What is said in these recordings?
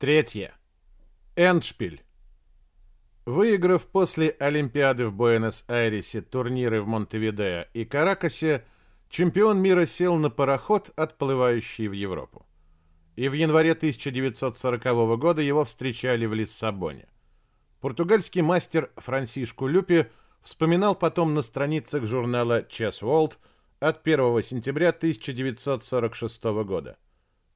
Третье. Эндшпиль. Выиграв после Олимпиады в Буэнос-Айресе турниры в Монтевидео и Каракасе, чемпион мира сел на пароход, отплывающий в Европу. И в январе 1940 года его встречали в Лиссабоне. Португальский мастер Франсишку Люпи вспоминал потом на страницах журнала Chess World от 1 сентября 1946 года.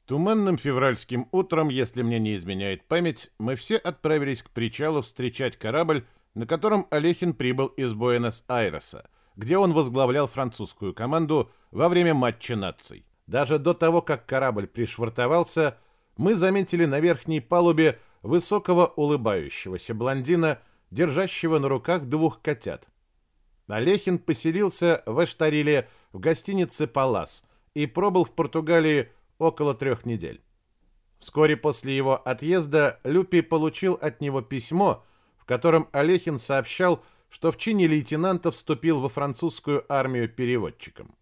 Туманным февральским утром, если мне не изменяет память, мы все отправились к причалу встречать корабль, на котором Олехин прибыл из Буэнос-Айреса, где он возглавлял французскую команду во время матча наций. Даже до того, как корабль пришвартовался, мы заметили на верхней палубе высокого улыбающегося блондина, держащего на руках двух котят. Олехин поселился в Эштариле в гостинице «Палас» и пробыл в Португалии около трех недель. Вскоре после его отъезда Люпи получил от него письмо, в котором Олехин сообщал, что в чине лейтенанта вступил во французскую армию переводчиком.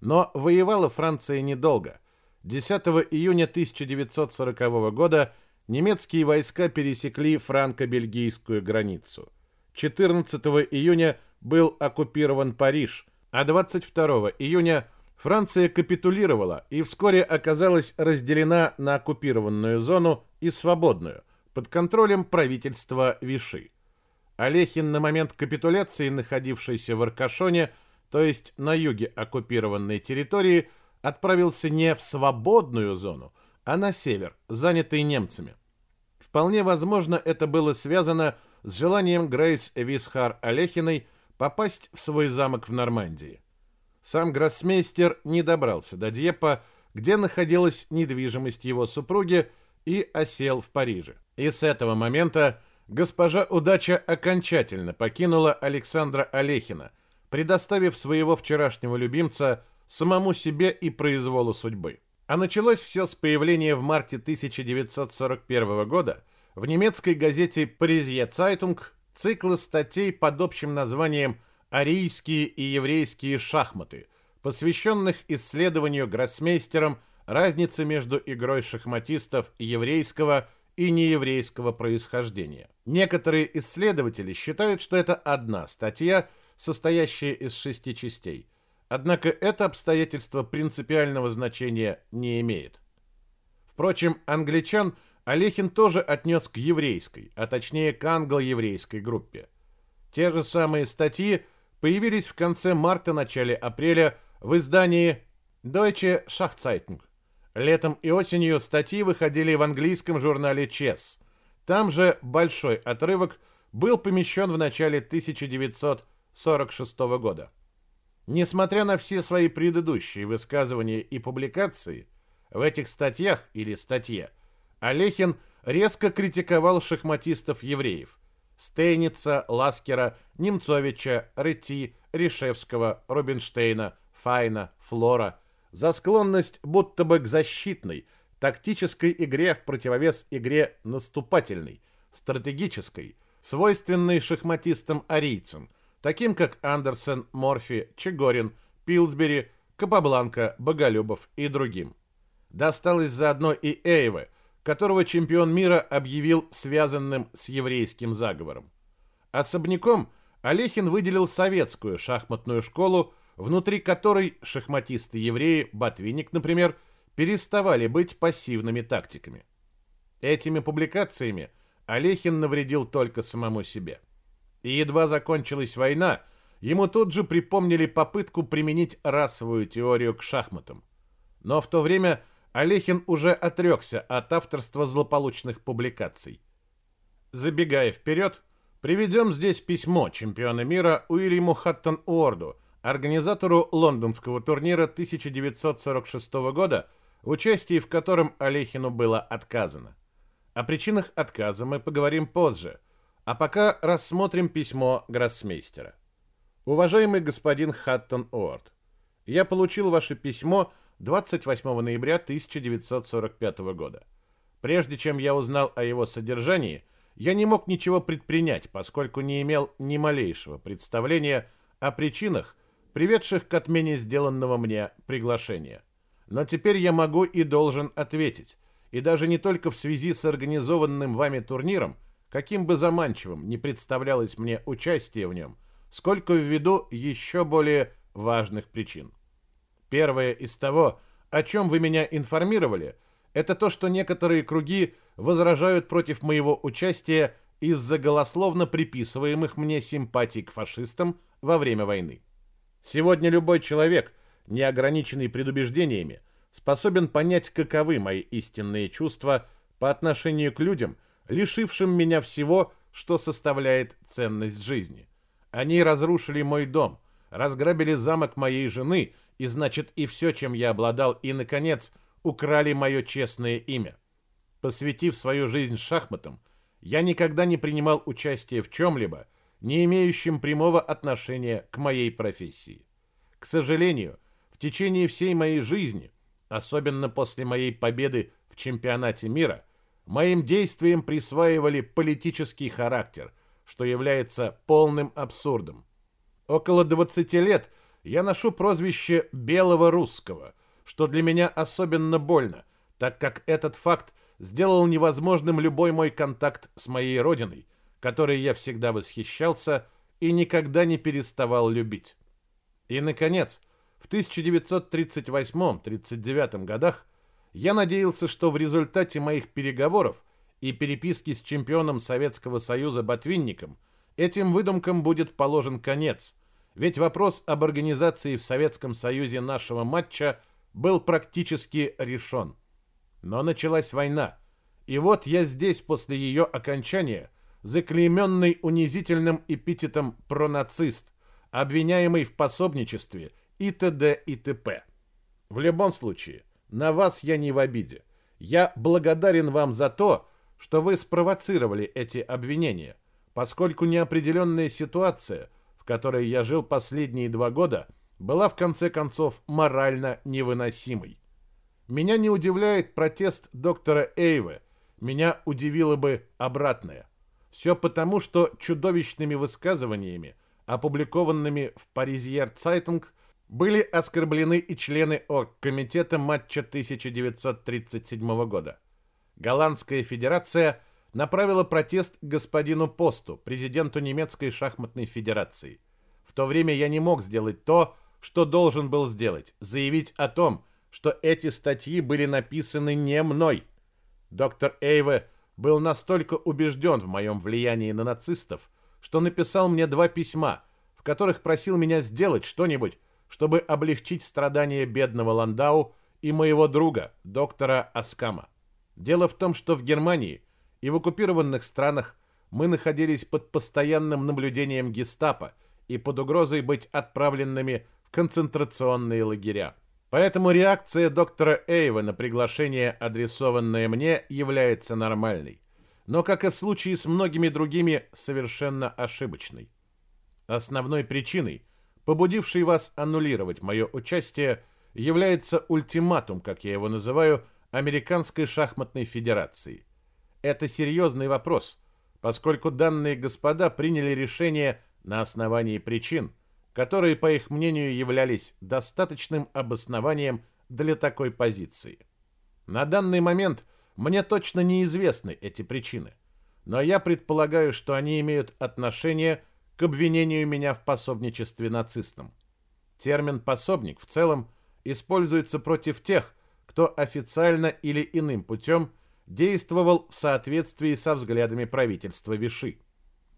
Но воевала Франция недолго. 10 июня 1940 года немецкие войска пересекли франко-бельгийскую границу. 14 июня был оккупирован Париж, а 22 июня – Франция капитулировала и вскоре оказалась разделена на оккупированную зону и свободную, под контролем правительства Виши. Олехин на момент капитуляции, находившийся в Аркашоне, то есть на юге оккупированной территории, отправился не в свободную зону, а на север, занятый немцами. Вполне возможно, это было связано с желанием Грейс Висхар Олехиной попасть в свой замок в Нормандии. Сам гроссмейстер не добрался до Дьеппа, где находилась недвижимость его супруги, и осел в Париже. И с этого момента госпожа Удача окончательно покинула Александра Алехина, предоставив своего вчерашнего любимца самому себе и произволу судьбы. А началось все с появления в марте 1941 года в немецкой газете «Паризье Цайтунг» цикла статей под общим названием «Париж» арийские и еврейские шахматы, посвященных исследованию гроссмейстером разницы между игрой шахматистов еврейского и нееврейского происхождения. Некоторые исследователи считают, что это одна статья, состоящая из шести частей. Однако это обстоятельство принципиального значения не имеет. Впрочем, англичан Олехин тоже отнес к еврейской, а точнее к англо-еврейской группе. Те же самые статьи появились в конце марта-начале апреля в издании Deutsche Schachzeitung. Летом и осенью статьи выходили в английском журнале Chess. Там же большой отрывок был помещен в начале 1946 года. Несмотря на все свои предыдущие высказывания и публикации, в этих статьях или статье Олехин резко критиковал шахматистов-евреев, Стейница, Ласкера, Немцовича, Ретти, Ришевского, Рубинштейна, Файна, Флора за склонность будто бы к защитной, тактической игре в противовес игре наступательной, стратегической, свойственной шахматистам-арийцам, таким как Андерсон, Морфи, Чегорин, Пилсбери, Капабланка, Боголюбов и другим. Досталось заодно и Эйве – которого чемпион мира объявил связанным с еврейским заговором. Особняком Олехин выделил советскую шахматную школу, внутри которой шахматисты-евреи, Ботвинник, например, переставали быть пассивными тактиками. Этими публикациями Олехин навредил только самому себе. И едва закончилась война, ему тут же припомнили попытку применить расовую теорию к шахматам. Но в то время Олехин уже отрекся от авторства злополучных публикаций. Забегая вперед, приведем здесь письмо чемпиона мира Уильяму Хаттон Уорду, организатору лондонского турнира 1946 года, в участии в котором Олехину было отказано. О причинах отказа мы поговорим позже, а пока рассмотрим письмо гроссмейстера. Уважаемый господин Хаттон Уорд, я получил ваше письмо 28 ноября 1945 года. Прежде чем я узнал о его содержании, я не мог ничего предпринять, поскольку не имел ни малейшего представления о причинах, приведших к отмене сделанного мне приглашения. Но теперь я могу и должен ответить, и даже не только в связи с организованным вами турниром, каким бы заманчивым не представлялось мне участие в нем, сколько ввиду еще более важных причин. Первое из того, о чем вы меня информировали, это то, что некоторые круги возражают против моего участия из-за голословно приписываемых мне симпатий к фашистам во время войны. Сегодня любой человек, не ограниченный предубеждениями, способен понять, каковы мои истинные чувства по отношению к людям, лишившим меня всего, что составляет ценность жизни. Они разрушили мой дом, разграбили замок моей жены, и значит и все, чем я обладал, и, наконец, украли мое честное имя. Посвятив свою жизнь шахматам, я никогда не принимал участие в чем-либо, не имеющем прямого отношения к моей профессии. К сожалению, в течение всей моей жизни, особенно после моей победы в чемпионате мира, моим действиям присваивали политический характер, что является полным абсурдом. Около 20 лет я ношу прозвище «белого русского», что для меня особенно больно, так как этот факт сделал невозможным любой мой контакт с моей родиной, которой я всегда восхищался и никогда не переставал любить. И, наконец, в 1938-39 годах я надеялся, что в результате моих переговоров и переписки с чемпионом Советского Союза Ботвинником этим выдумкам будет положен конец, ведь вопрос об организации в Советском Союзе нашего матча был практически решен. Но началась война, и вот я здесь после ее окончания, заклейменный унизительным эпитетом «пронацист», обвиняемый в пособничестве и т.д. и т.п. В любом случае, на вас я не в обиде. Я благодарен вам за то, что вы спровоцировали эти обвинения, поскольку неопределенная ситуация, в которой я жил последние два года, была в конце концов морально невыносимой. Меня не удивляет протест доктора Эйве, меня удивило бы обратное. Все потому, что чудовищными высказываниями, опубликованными в Паризьер Цайтунг, были оскорблены и члены Оргкомитета матча 1937 года. Голландская федерация направила протест господину Посту, президенту немецкой шахматной федерации. В то время я не мог сделать то, что должен был сделать, заявить о том, что эти статьи были написаны не мной. Доктор Эйве был настолько убежден в моем влиянии на нацистов, что написал мне два письма, в которых просил меня сделать что-нибудь, чтобы облегчить страдания бедного Ландау и моего друга, доктора Аскама. Дело в том, что в Германии и в оккупированных странах мы находились под постоянным наблюдением гестапо и под угрозой быть отправленными в концентрационные лагеря. Поэтому реакция доктора Эйва на приглашение, адресованное мне, является нормальной, но, как и в случае с многими другими, совершенно ошибочной. Основной причиной, побудившей вас аннулировать мое участие, является ультиматум, как я его называю, Американской шахматной федерации. Это серьезный вопрос, поскольку данные господа приняли решение на основании причин, которые, по их мнению, являлись достаточным обоснованием для такой позиции. На данный момент мне точно неизвестны эти причины, но я предполагаю, что они имеют отношение к обвинению меня в пособничестве нацистам. Термин «пособник» в целом используется против тех, кто официально или иным путем действовал в соответствии со взглядами правительства Виши.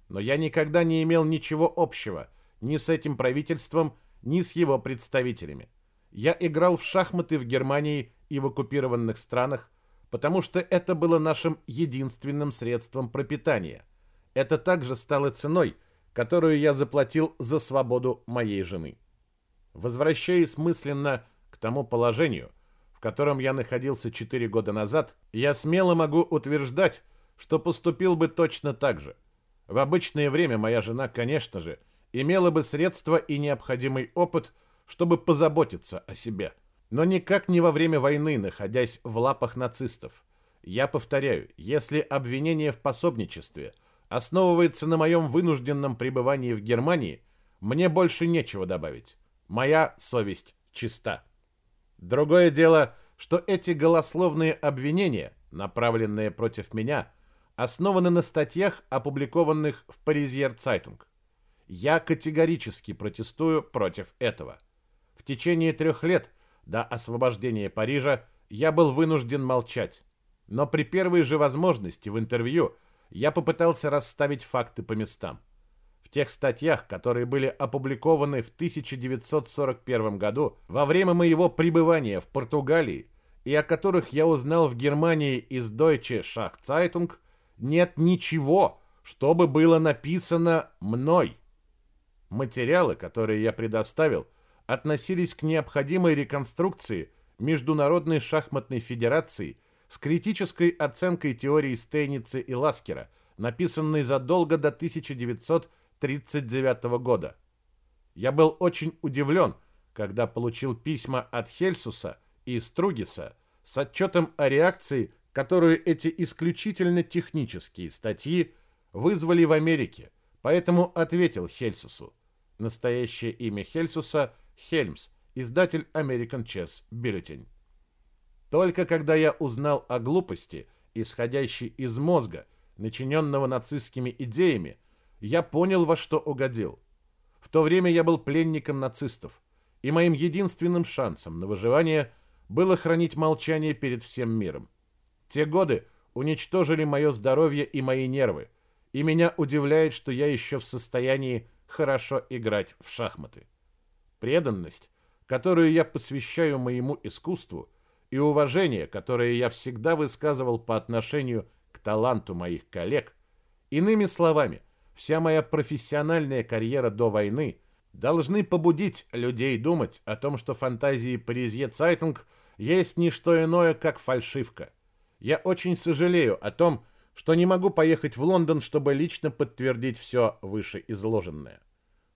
Но я никогда не имел ничего общего – ни с этим правительством, ни с его представителями. Я играл в шахматы в Германии и в оккупированных странах, потому что это было нашим единственным средством пропитания. Это также стало ценой, которую я заплатил за свободу моей жены. Возвращаясь мысленно к тому положению, в котором я находился 4 года назад, я смело могу утверждать, что поступил бы точно так же. В обычное время моя жена, конечно же, имела бы средства и необходимый опыт, чтобы позаботиться о себе. Но никак не во время войны, находясь в лапах нацистов. Я повторяю, если обвинение в пособничестве основывается на моем вынужденном пребывании в Германии, мне больше нечего добавить. Моя совесть чиста. Другое дело, что эти голословные обвинения направленные против меня, основаны на статьях, опубликованных в Паризьер Цайтунг. Я категорически протестую против этого. В течение трех лет до освобождения Парижа я был вынужден молчать. Но при первой же возможности в интервью я попытался расставить факты по местам. В тех статьях, которые были опубликованы в 1941 году, во время моего пребывания в Португалии, и о которых я узнал в Германии из Deutsche Schachzeitung, нет ничего, чтобы было написано мной. Материалы, которые я предоставил, относились к необходимой реконструкции Международной шахматной федерации с критической оценкой теории Стейницы и Ласкера, написанной задолго до 1939 года. Я был очень удивлен, когда получил письма от Хельсуса и Стругиса с отчетом о реакции, которую эти исключительно технические статьи вызвали в Америке, поэтому ответил Хельсусу. Настоящее имя Хельсуса – Хельмс, издатель American Chess Bulletin. Только когда я узнал о глупости, исходящей из мозга, начиненного нацистскими идеями, я понял, во что угодил. В то время я был пленником нацистов, и моим единственным шансом на выживание было хранить молчание перед всем миром. Те годы уничтожили мое здоровье и мои нервы, и меня удивляет, что я еще в состоянии хорошо играть в шахматы. Преданность, которую я посвящаю моему искусству, и уважение, которое я всегда высказывал по отношению к таланту моих коллег, иными словами, вся моя профессиональная карьера до войны должны побудить людей думать о том, что фантазии Паризье Цайтунг есть не что иное, как фальшивка. Я очень сожалею о том, что не могу поехать в Лондон, чтобы лично подтвердить все вышеизложенное.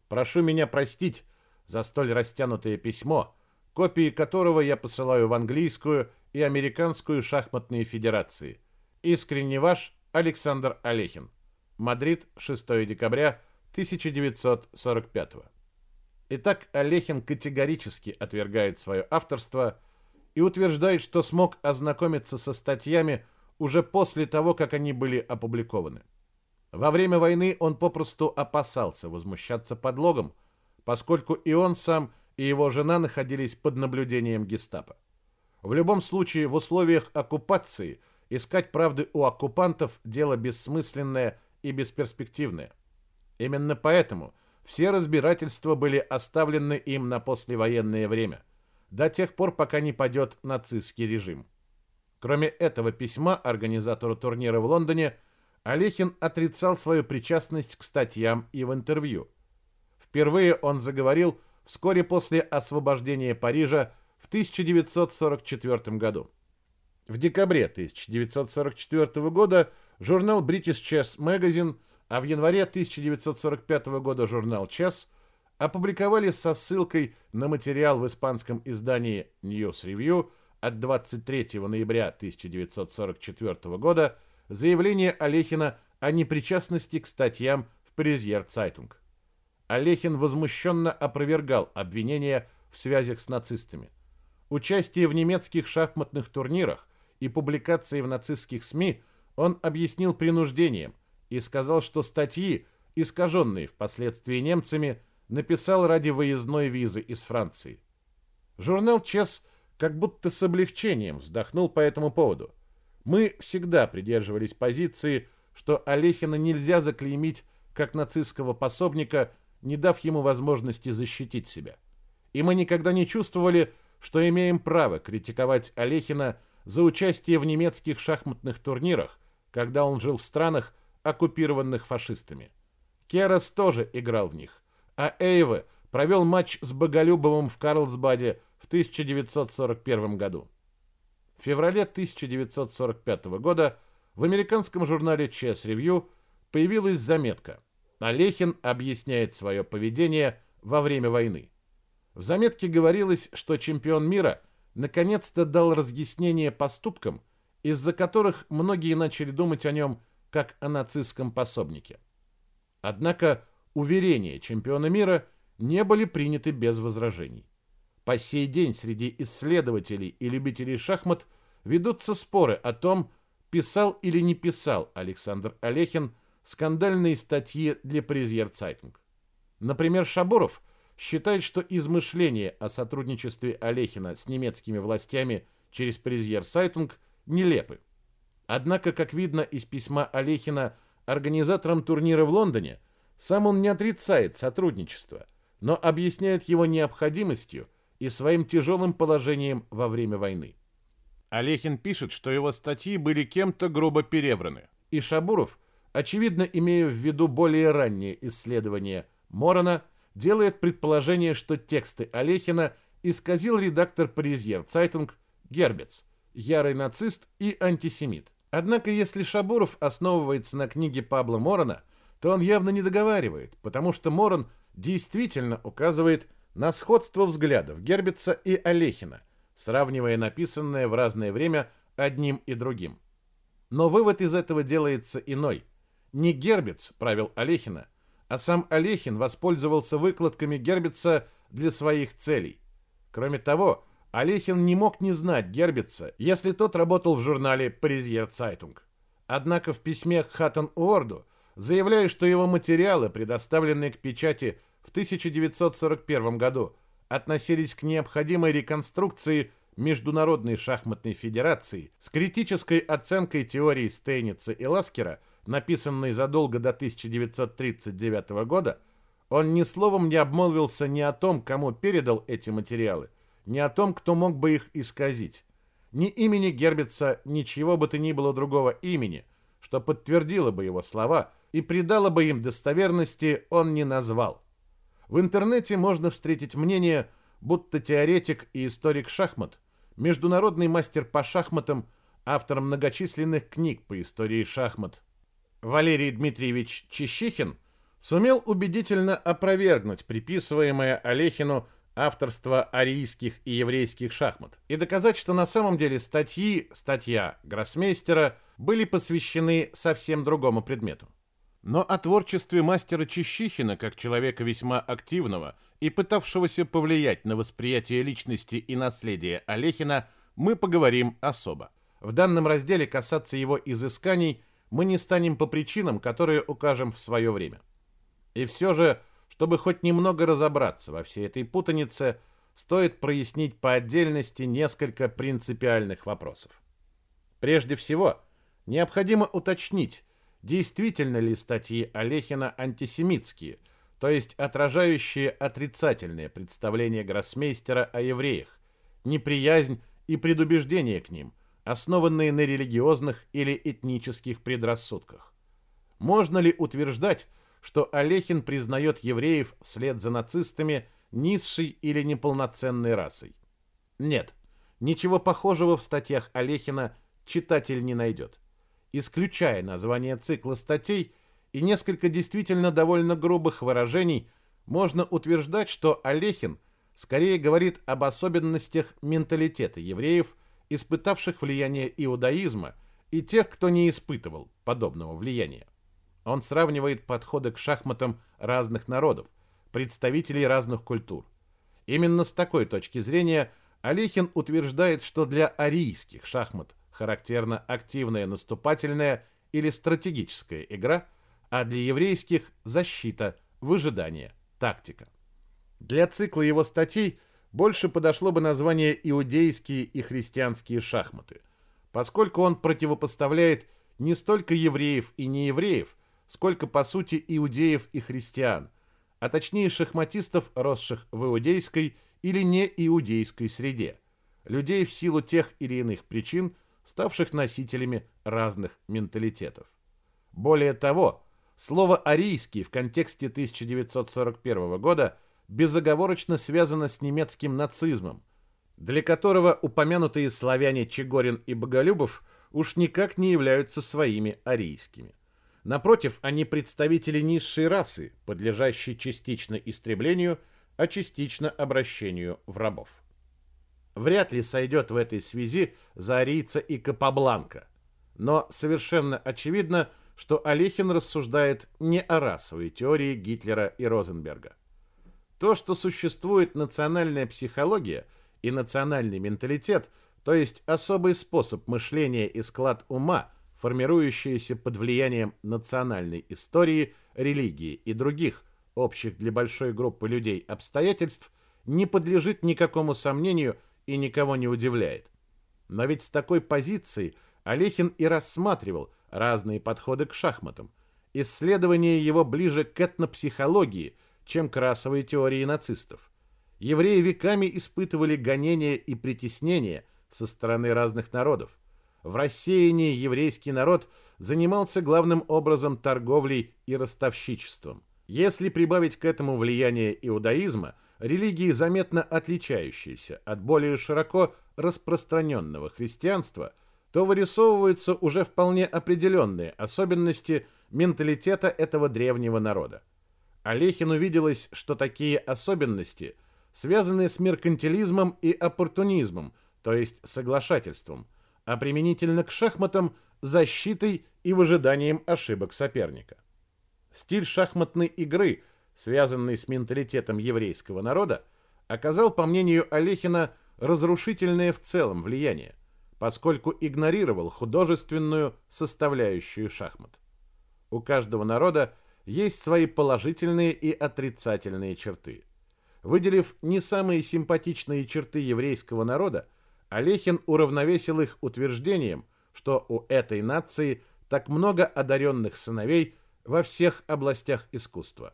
Прошу меня простить за столь растянутое письмо, копии которого я посылаю в английскую и американскую шахматные федерации. Искренне ваш Александр Олехин. Мадрид, 6 декабря 1945 Итак, Олехин категорически отвергает свое авторство и утверждает, что смог ознакомиться со статьями уже после того, как они были опубликованы. Во время войны он попросту опасался возмущаться подлогом, поскольку и он сам, и его жена находились под наблюдением гестапо. В любом случае, в условиях оккупации искать правды у оккупантов – дело бессмысленное и бесперспективное. Именно поэтому все разбирательства были оставлены им на послевоенное время, до тех пор, пока не падет нацистский режим. Кроме этого письма организатору турнира в Лондоне, Олехин отрицал свою причастность к статьям и в интервью. Впервые он заговорил вскоре после освобождения Парижа в 1944 году. В декабре 1944 года журнал British Chess Magazine, а в январе 1945 года журнал Chess опубликовали со ссылкой на материал в испанском издании News Review – от 23 ноября 1944 года заявление Алехина о непричастности к статьям в Паризьер Цайтунг. Олехин возмущенно опровергал обвинения в связях с нацистами. Участие в немецких шахматных турнирах и публикации в нацистских СМИ он объяснил принуждением и сказал, что статьи, искаженные впоследствии немцами, написал ради выездной визы из Франции. Журнал «Чес» как будто с облегчением вздохнул по этому поводу. Мы всегда придерживались позиции, что Олехина нельзя заклеймить как нацистского пособника, не дав ему возможности защитить себя. И мы никогда не чувствовали, что имеем право критиковать Олехина за участие в немецких шахматных турнирах, когда он жил в странах, оккупированных фашистами. Керас тоже играл в них, а Эйве провел матч с Боголюбовым в Карлсбаде в 1941 году. В феврале 1945 года в американском журнале Chess Review появилась заметка «Олехин объясняет свое поведение во время войны». В заметке говорилось, что чемпион мира наконец-то дал разъяснение поступкам, из-за которых многие начали думать о нем как о нацистском пособнике. Однако уверения чемпиона мира не были приняты без возражений. По сей день среди исследователей и любителей шахмат ведутся споры о том, писал или не писал Александр Олехин скандальные статьи для Презьер Цайтинг. Например, Шабуров считает, что измышления о сотрудничестве Олехина с немецкими властями через Презьер Цайтинг нелепы. Однако, как видно из письма Олехина организаторам турнира в Лондоне, сам он не отрицает сотрудничество, но объясняет его необходимостью и своим тяжелым положением во время войны. Алехин пишет, что его статьи были кем-то грубо перевраны, и Шабуров, очевидно имея в виду более ранние исследования Морана, делает предположение, что тексты Алехина исказил редактор Pariser Zeitung Гербец, ярый нацист и антисемит. Однако, если Шабуров основывается на книге Пабло Морана, то он явно не договаривает, потому что Моран действительно указывает на сходство взглядов Гербеца и Алехина, сравнивая написанное в разное время одним и другим. Но вывод из этого делается иной. Не Гербец правил Алехина, а сам Алехин воспользовался выкладками Гербеца для своих целей. Кроме того, Алехин не мог не знать Гербеца, если тот работал в журнале «Pariser Zeitung». Однако в письме к Хаттон Уорду заявляет, что его материалы, предоставленные к печати в 1941 году, относились к необходимой реконструкции Международной шахматной федерации с критической оценкой теории Стейница и Ласкера, написанной задолго до 1939 года, он ни словом не обмолвился ни о том, кому передал эти материалы, ни о том, кто мог бы их исказить. Ни имени Гербица, ничего бы то ни было другого имени, что подтвердило бы его слова и придало бы им достоверности, он не назвал. В интернете можно встретить мнение, будто теоретик и историк шахмат, международный мастер по шахматам, автор многочисленных книг по истории шахмат, Валерий Дмитриевич Чищихин сумел убедительно опровергнуть приписываемое Олехину авторство арийских и еврейских шахмат и доказать, что на самом деле статьи, статья Гроссмейстера были посвящены совсем другому предмету. Но о творчестве мастера Чищихина, как человека весьма активного и пытавшегося повлиять на восприятие личности и наследия Олехина, мы поговорим особо. В данном разделе касаться его изысканий мы не станем по причинам, которые укажем в свое время. И все же, чтобы хоть немного разобраться во всей этой путанице, стоит прояснить по отдельности несколько принципиальных вопросов. Прежде всего, необходимо уточнить, действительно ли статьи Олехина антисемитские, то есть отражающие отрицательное представление гроссмейстера о евреях, неприязнь и предубеждение к ним, основанные на религиозных или этнических предрассудках. Можно ли утверждать, что Олехин признает евреев вслед за нацистами низшей или неполноценной расой? Нет, ничего похожего в статьях Олехина читатель не найдет исключая название цикла статей и несколько действительно довольно грубых выражений, можно утверждать, что Олехин скорее говорит об особенностях менталитета евреев, испытавших влияние иудаизма, и тех, кто не испытывал подобного влияния. Он сравнивает подходы к шахматам разных народов, представителей разных культур. Именно с такой точки зрения Олехин утверждает, что для арийских шахмат характерна активная наступательная или стратегическая игра, а для еврейских – защита, выжидание, тактика. Для цикла его статей больше подошло бы название «Иудейские и христианские шахматы», поскольку он противопоставляет не столько евреев и неевреев, сколько, по сути, иудеев и христиан, а точнее шахматистов, росших в иудейской или неиудейской среде, людей в силу тех или иных причин – ставших носителями разных менталитетов. Более того, слово «арийский» в контексте 1941 года безоговорочно связано с немецким нацизмом, для которого упомянутые славяне Чегорин и Боголюбов уж никак не являются своими арийскими. Напротив, они представители низшей расы, подлежащей частично истреблению, а частично обращению в рабов вряд ли сойдет в этой связи за арийца и Капабланка. Но совершенно очевидно, что Олехин рассуждает не о расовой теории Гитлера и Розенберга. То, что существует национальная психология и национальный менталитет, то есть особый способ мышления и склад ума, формирующаяся под влиянием национальной истории, религии и других общих для большой группы людей обстоятельств, не подлежит никакому сомнению и никого не удивляет. Но ведь с такой позиции Олехин и рассматривал разные подходы к шахматам. Исследование его ближе к этнопсихологии, чем к расовой теории нацистов. Евреи веками испытывали гонения и притеснения со стороны разных народов. В рассеянии еврейский народ занимался главным образом торговлей и ростовщичеством. Если прибавить к этому влияние иудаизма, религии, заметно отличающиеся от более широко распространенного христианства, то вырисовываются уже вполне определенные особенности менталитета этого древнего народа. Олехину виделось, что такие особенности связаны с меркантилизмом и оппортунизмом, то есть соглашательством, а применительно к шахматам – защитой и выжиданием ошибок соперника. Стиль шахматной игры, связанный с менталитетом еврейского народа, оказал, по мнению Олехина, разрушительное в целом влияние, поскольку игнорировал художественную составляющую шахмат. У каждого народа есть свои положительные и отрицательные черты. Выделив не самые симпатичные черты еврейского народа, Олехин уравновесил их утверждением, что у этой нации так много одаренных сыновей – во всех областях искусства.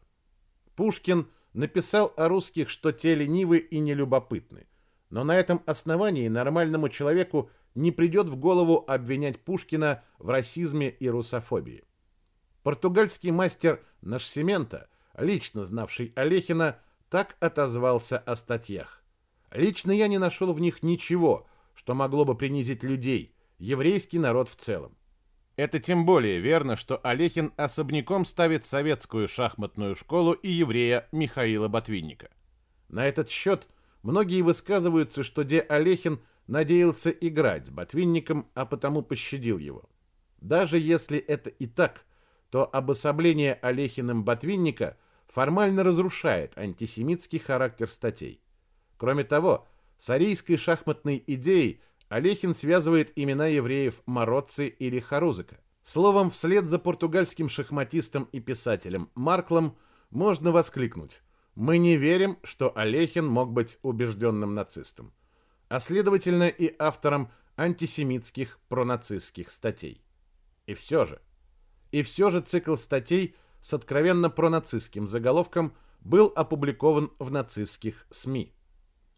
Пушкин написал о русских, что те ленивы и нелюбопытны, но на этом основании нормальному человеку не придет в голову обвинять Пушкина в расизме и русофобии. Португальский мастер Нашсемента, лично знавший Олехина, так отозвался о статьях. Лично я не нашел в них ничего, что могло бы принизить людей, еврейский народ в целом. Это тем более верно, что Олехин особняком ставит советскую шахматную школу и еврея Михаила Ботвинника. На этот счет многие высказываются, что Де Олехин надеялся играть с Ботвинником, а потому пощадил его. Даже если это и так, то обособление Олехиным Ботвинника формально разрушает антисемитский характер статей. Кроме того, с арийской шахматной идеей – Олехин связывает имена евреев Мородцы или Харузыка. Словом, вслед за португальским шахматистом и писателем Марклом можно воскликнуть «Мы не верим, что Олехин мог быть убежденным нацистом», а следовательно и автором антисемитских пронацистских статей. И все же, и все же цикл статей с откровенно пронацистским заголовком был опубликован в нацистских СМИ.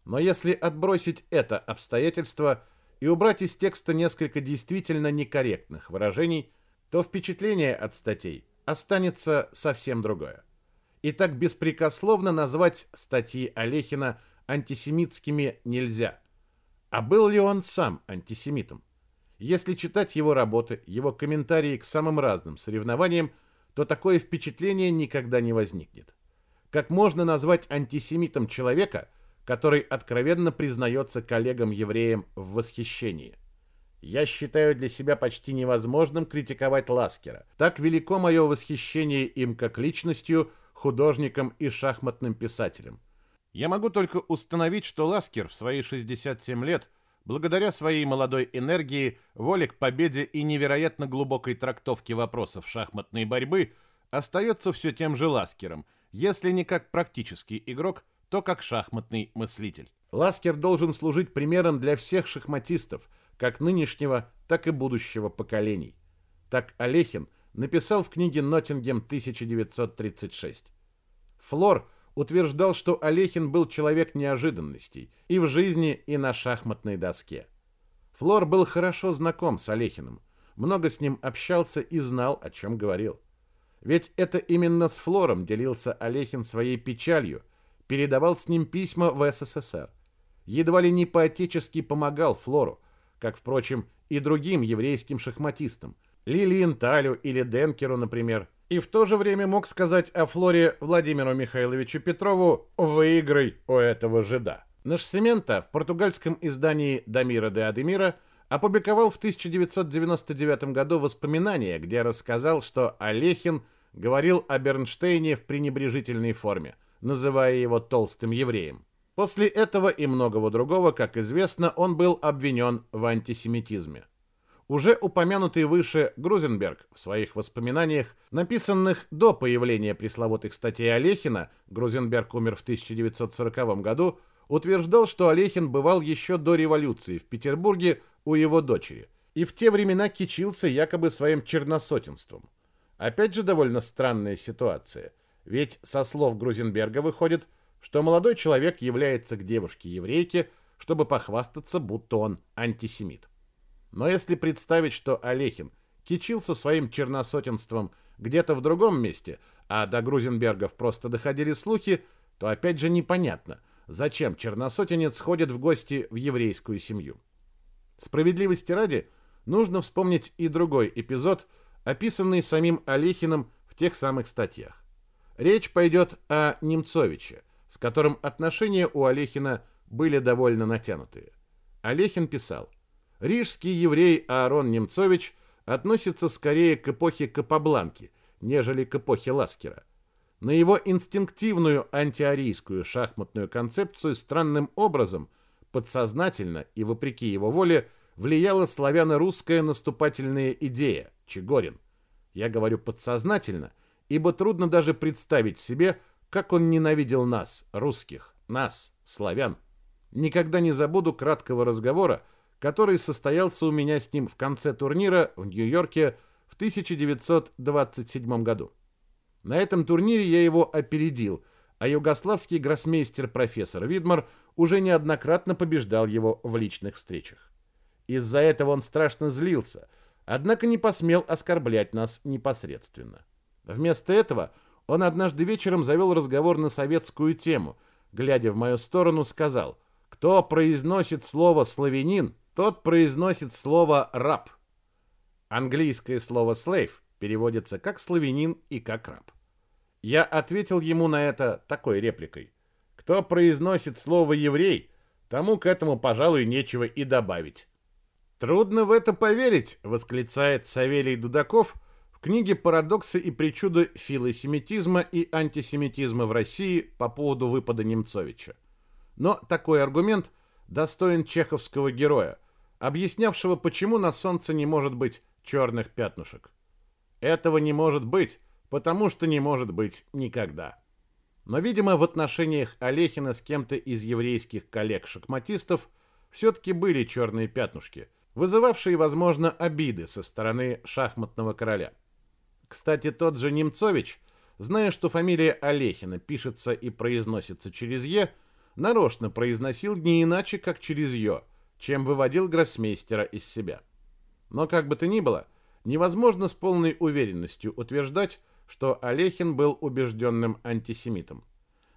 Но если отбросить это обстоятельство – и убрать из текста несколько действительно некорректных выражений, то впечатление от статей останется совсем другое. И так беспрекословно назвать статьи Олехина антисемитскими нельзя. А был ли он сам антисемитом? Если читать его работы, его комментарии к самым разным соревнованиям, то такое впечатление никогда не возникнет. Как можно назвать антисемитом человека, который откровенно признается коллегам-евреям в восхищении. Я считаю для себя почти невозможным критиковать Ласкера. Так велико мое восхищение им как личностью, художником и шахматным писателем. Я могу только установить, что Ласкер в свои 67 лет, благодаря своей молодой энергии, воле к победе и невероятно глубокой трактовке вопросов шахматной борьбы, остается все тем же Ласкером, если не как практический игрок – то как шахматный мыслитель. Ласкер должен служить примером для всех шахматистов, как нынешнего, так и будущего поколений. Так Олехин написал в книге «Ноттингем 1936». Флор утверждал, что Олехин был человек неожиданностей и в жизни, и на шахматной доске. Флор был хорошо знаком с Олехиным, много с ним общался и знал, о чем говорил. Ведь это именно с Флором делился Олехин своей печалью – передавал с ним письма в СССР. Едва ли не поотечески помогал Флору, как, впрочем, и другим еврейским шахматистам, Лилиенталю или Денкеру, например, и в то же время мог сказать о Флоре Владимиру Михайловичу Петрову «Выиграй у этого жида». Наш Семента в португальском издании «Дамира де Адемира» опубликовал в 1999 году воспоминания, где рассказал, что Олехин говорил о Бернштейне в пренебрежительной форме – называя его толстым евреем. После этого и многого другого, как известно, он был обвинен в антисемитизме. Уже упомянутый выше Грузенберг в своих воспоминаниях, написанных до появления пресловутых статей Олехина, Грузенберг умер в 1940 году, утверждал, что Олехин бывал еще до революции в Петербурге у его дочери и в те времена кичился якобы своим черносотенством. Опять же довольно странная ситуация, ведь со слов Грузенберга выходит, что молодой человек является к девушке-еврейке, чтобы похвастаться, будто он антисемит. Но если представить, что Олехин кичился своим черносотенством где-то в другом месте, а до Грузенбергов просто доходили слухи, то опять же непонятно, зачем черносотенец ходит в гости в еврейскую семью. Справедливости ради, нужно вспомнить и другой эпизод, описанный самим Олехиным в тех самых статьях. Речь пойдет о Немцовиче, с которым отношения у Олехина были довольно натянутые. Олехин писал, Рижский еврей Аарон Немцович относится скорее к эпохе Капабланки, нежели к эпохе Ласкера. На его инстинктивную антиарийскую шахматную концепцию странным образом, подсознательно и вопреки его воле, влияла славяно-русская наступательная идея Чегорин. Я говорю подсознательно, ибо трудно даже представить себе, как он ненавидел нас, русских, нас, славян. Никогда не забуду краткого разговора, который состоялся у меня с ним в конце турнира в Нью-Йорке в 1927 году. На этом турнире я его опередил, а югославский гроссмейстер профессор Видмар уже неоднократно побеждал его в личных встречах. Из-за этого он страшно злился, однако не посмел оскорблять нас непосредственно. Вместо этого он однажды вечером завел разговор на советскую тему, глядя в мою сторону, сказал, кто произносит слово «славянин», тот произносит слово «раб». Английское слово «slave» переводится как «славянин» и как «раб». Я ответил ему на это такой репликой. Кто произносит слово «еврей», тому к этому, пожалуй, нечего и добавить. «Трудно в это поверить», — восклицает Савелий Дудаков книге «Парадоксы и причуды филосемитизма и антисемитизма в России по поводу выпада Немцовича». Но такой аргумент достоин чеховского героя, объяснявшего, почему на солнце не может быть черных пятнышек. Этого не может быть, потому что не может быть никогда. Но, видимо, в отношениях Олехина с кем-то из еврейских коллег-шахматистов все-таки были черные пятнышки, вызывавшие, возможно, обиды со стороны шахматного короля. Кстати, тот же Немцович, зная, что фамилия Олехина пишется и произносится через «е», нарочно произносил не иначе, как через «ё», чем выводил гроссмейстера из себя. Но как бы то ни было, невозможно с полной уверенностью утверждать, что Олехин был убежденным антисемитом.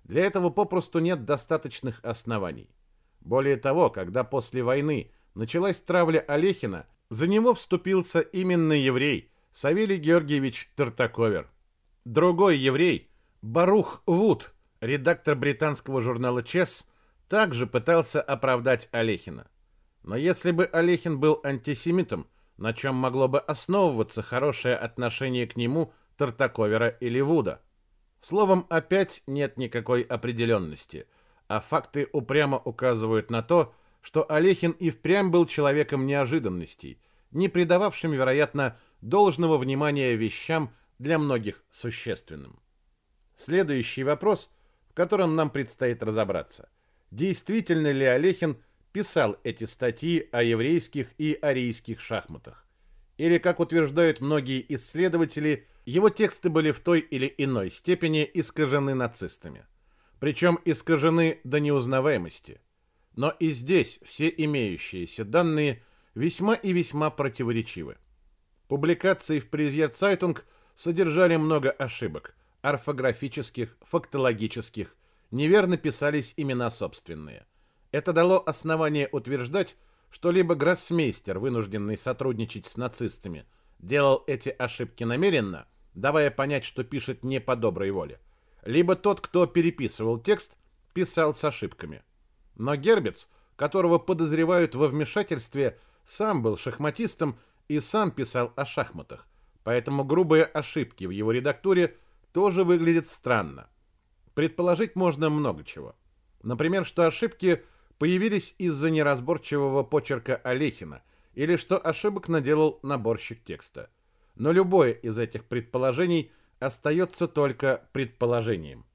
Для этого попросту нет достаточных оснований. Более того, когда после войны началась травля Олехина, за него вступился именно еврей Савелий Георгиевич Тартаковер. Другой еврей, Барух Вуд, редактор британского журнала «Чес», также пытался оправдать Олехина. Но если бы Олехин был антисемитом, на чем могло бы основываться хорошее отношение к нему Тартаковера или Вуда? Словом, опять нет никакой определенности, а факты упрямо указывают на то, что Олехин и впрямь был человеком неожиданностей, не придававшим, вероятно, должного внимания вещам для многих существенным. Следующий вопрос, в котором нам предстоит разобраться. Действительно ли Алехин – писал эти статьи о еврейских и арийских шахматах. Или, как утверждают многие исследователи, его тексты были в той или иной степени искажены нацистами. Причем искажены до неузнаваемости. Но и здесь все имеющиеся данные весьма и весьма противоречивы. Публикации в Pariser Zeitung содержали много ошибок, орфографических, фактологических, неверно писались имена собственные – это дало основание утверждать, что либо гроссмейстер, вынужденный сотрудничать с нацистами, делал эти ошибки намеренно, давая понять, что пишет не по доброй воле, либо тот, кто переписывал текст, писал с ошибками. Но Гербец, которого подозревают во вмешательстве, сам был шахматистом и сам писал о шахматах, поэтому грубые ошибки в его редактуре тоже выглядят странно. Предположить можно много чего. Например, что ошибки – появились из-за неразборчивого почерка Олехина или что ошибок наделал наборщик текста. Но любое из этих предположений остается только предположением.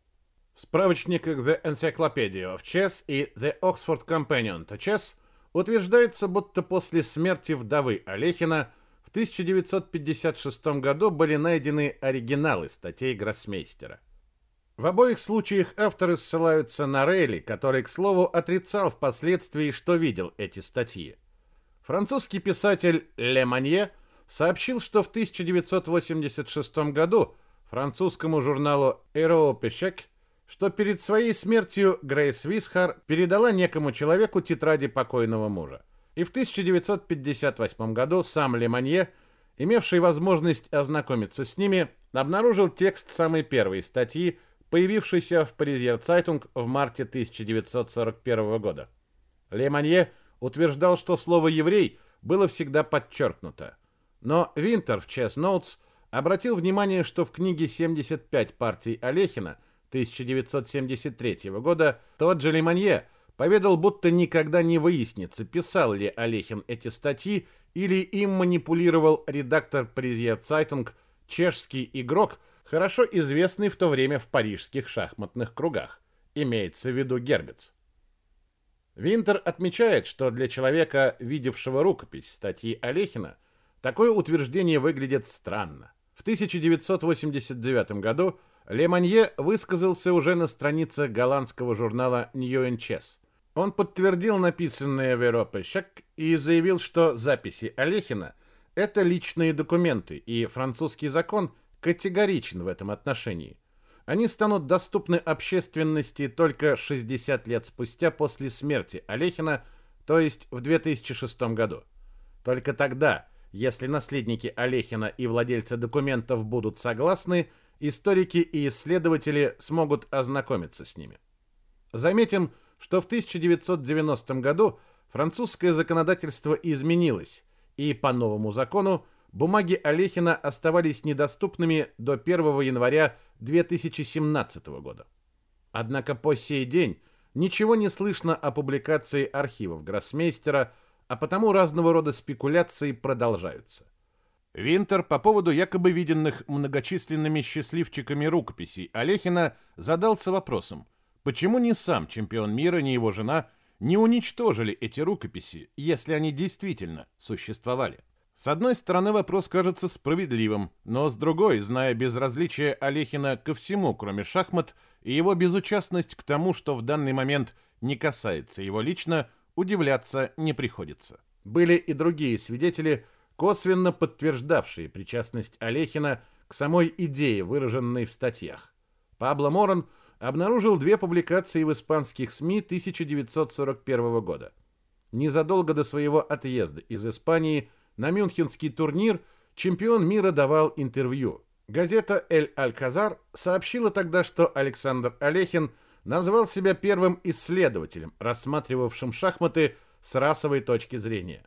В справочниках The Encyclopedia of Chess и The Oxford Companion to Chess утверждается, будто после смерти вдовы Олехина в 1956 году были найдены оригиналы статей Гроссмейстера. В обоих случаях авторы ссылаются на Рейли, который, к слову, отрицал впоследствии, что видел эти статьи. Французский писатель Ле Манье сообщил, что в 1986 году французскому журналу «Эроопешек» что перед своей смертью Грейс Висхар передала некому человеку тетради покойного мужа. И в 1958 году сам Ле Монье, имевший возможность ознакомиться с ними, обнаружил текст самой первой статьи, появившейся в Pariser Zeitung в марте 1941 года. Ле Монье утверждал, что слово «еврей» было всегда подчеркнуто. Но Винтер в Chess Notes обратил внимание, что в книге «75 партий Алехина» 1973 года тот же Ле Монье поведал, будто никогда не выяснится, писал ли Алехин эти статьи или им манипулировал редактор Pariser Zeitung, чешский игрок, хорошо известный в то время в парижских шахматных кругах. Имеется в виду Гербец. Винтер отмечает, что для человека, видевшего рукопись статьи Алехина, такое утверждение выглядит странно. В 1989 году Леманье высказался уже на странице голландского журнала New Chess. Он подтвердил написанное в Европе и заявил, что записи Олехина – это личные документы, и французский закон категоричен в этом отношении. Они станут доступны общественности только 60 лет спустя после смерти Олехина, то есть в 2006 году. Только тогда, если наследники Олехина и владельцы документов будут согласны – историки и исследователи смогут ознакомиться с ними. Заметим, что в 1990 году французское законодательство изменилось, и по новому закону бумаги Олехина оставались недоступными до 1 января 2017 года. Однако по сей день ничего не слышно о публикации архивов Гроссмейстера, а потому разного рода спекуляции продолжаются. Винтер по поводу якобы виденных многочисленными счастливчиками рукописей Олехина задался вопросом, почему ни сам чемпион мира, ни его жена не уничтожили эти рукописи, если они действительно существовали. С одной стороны, вопрос кажется справедливым, но с другой, зная безразличие Олехина ко всему, кроме шахмат, и его безучастность к тому, что в данный момент не касается его лично, удивляться не приходится. Были и другие свидетели, косвенно подтверждавшие причастность Олехина к самой идее, выраженной в статьях. Пабло Моран обнаружил две публикации в испанских СМИ 1941 года. Незадолго до своего отъезда из Испании на Мюнхенский турнир чемпион мира давал интервью. Газета «Эль Альказар» сообщила тогда, что Александр Олехин назвал себя первым исследователем, рассматривавшим шахматы с расовой точки зрения.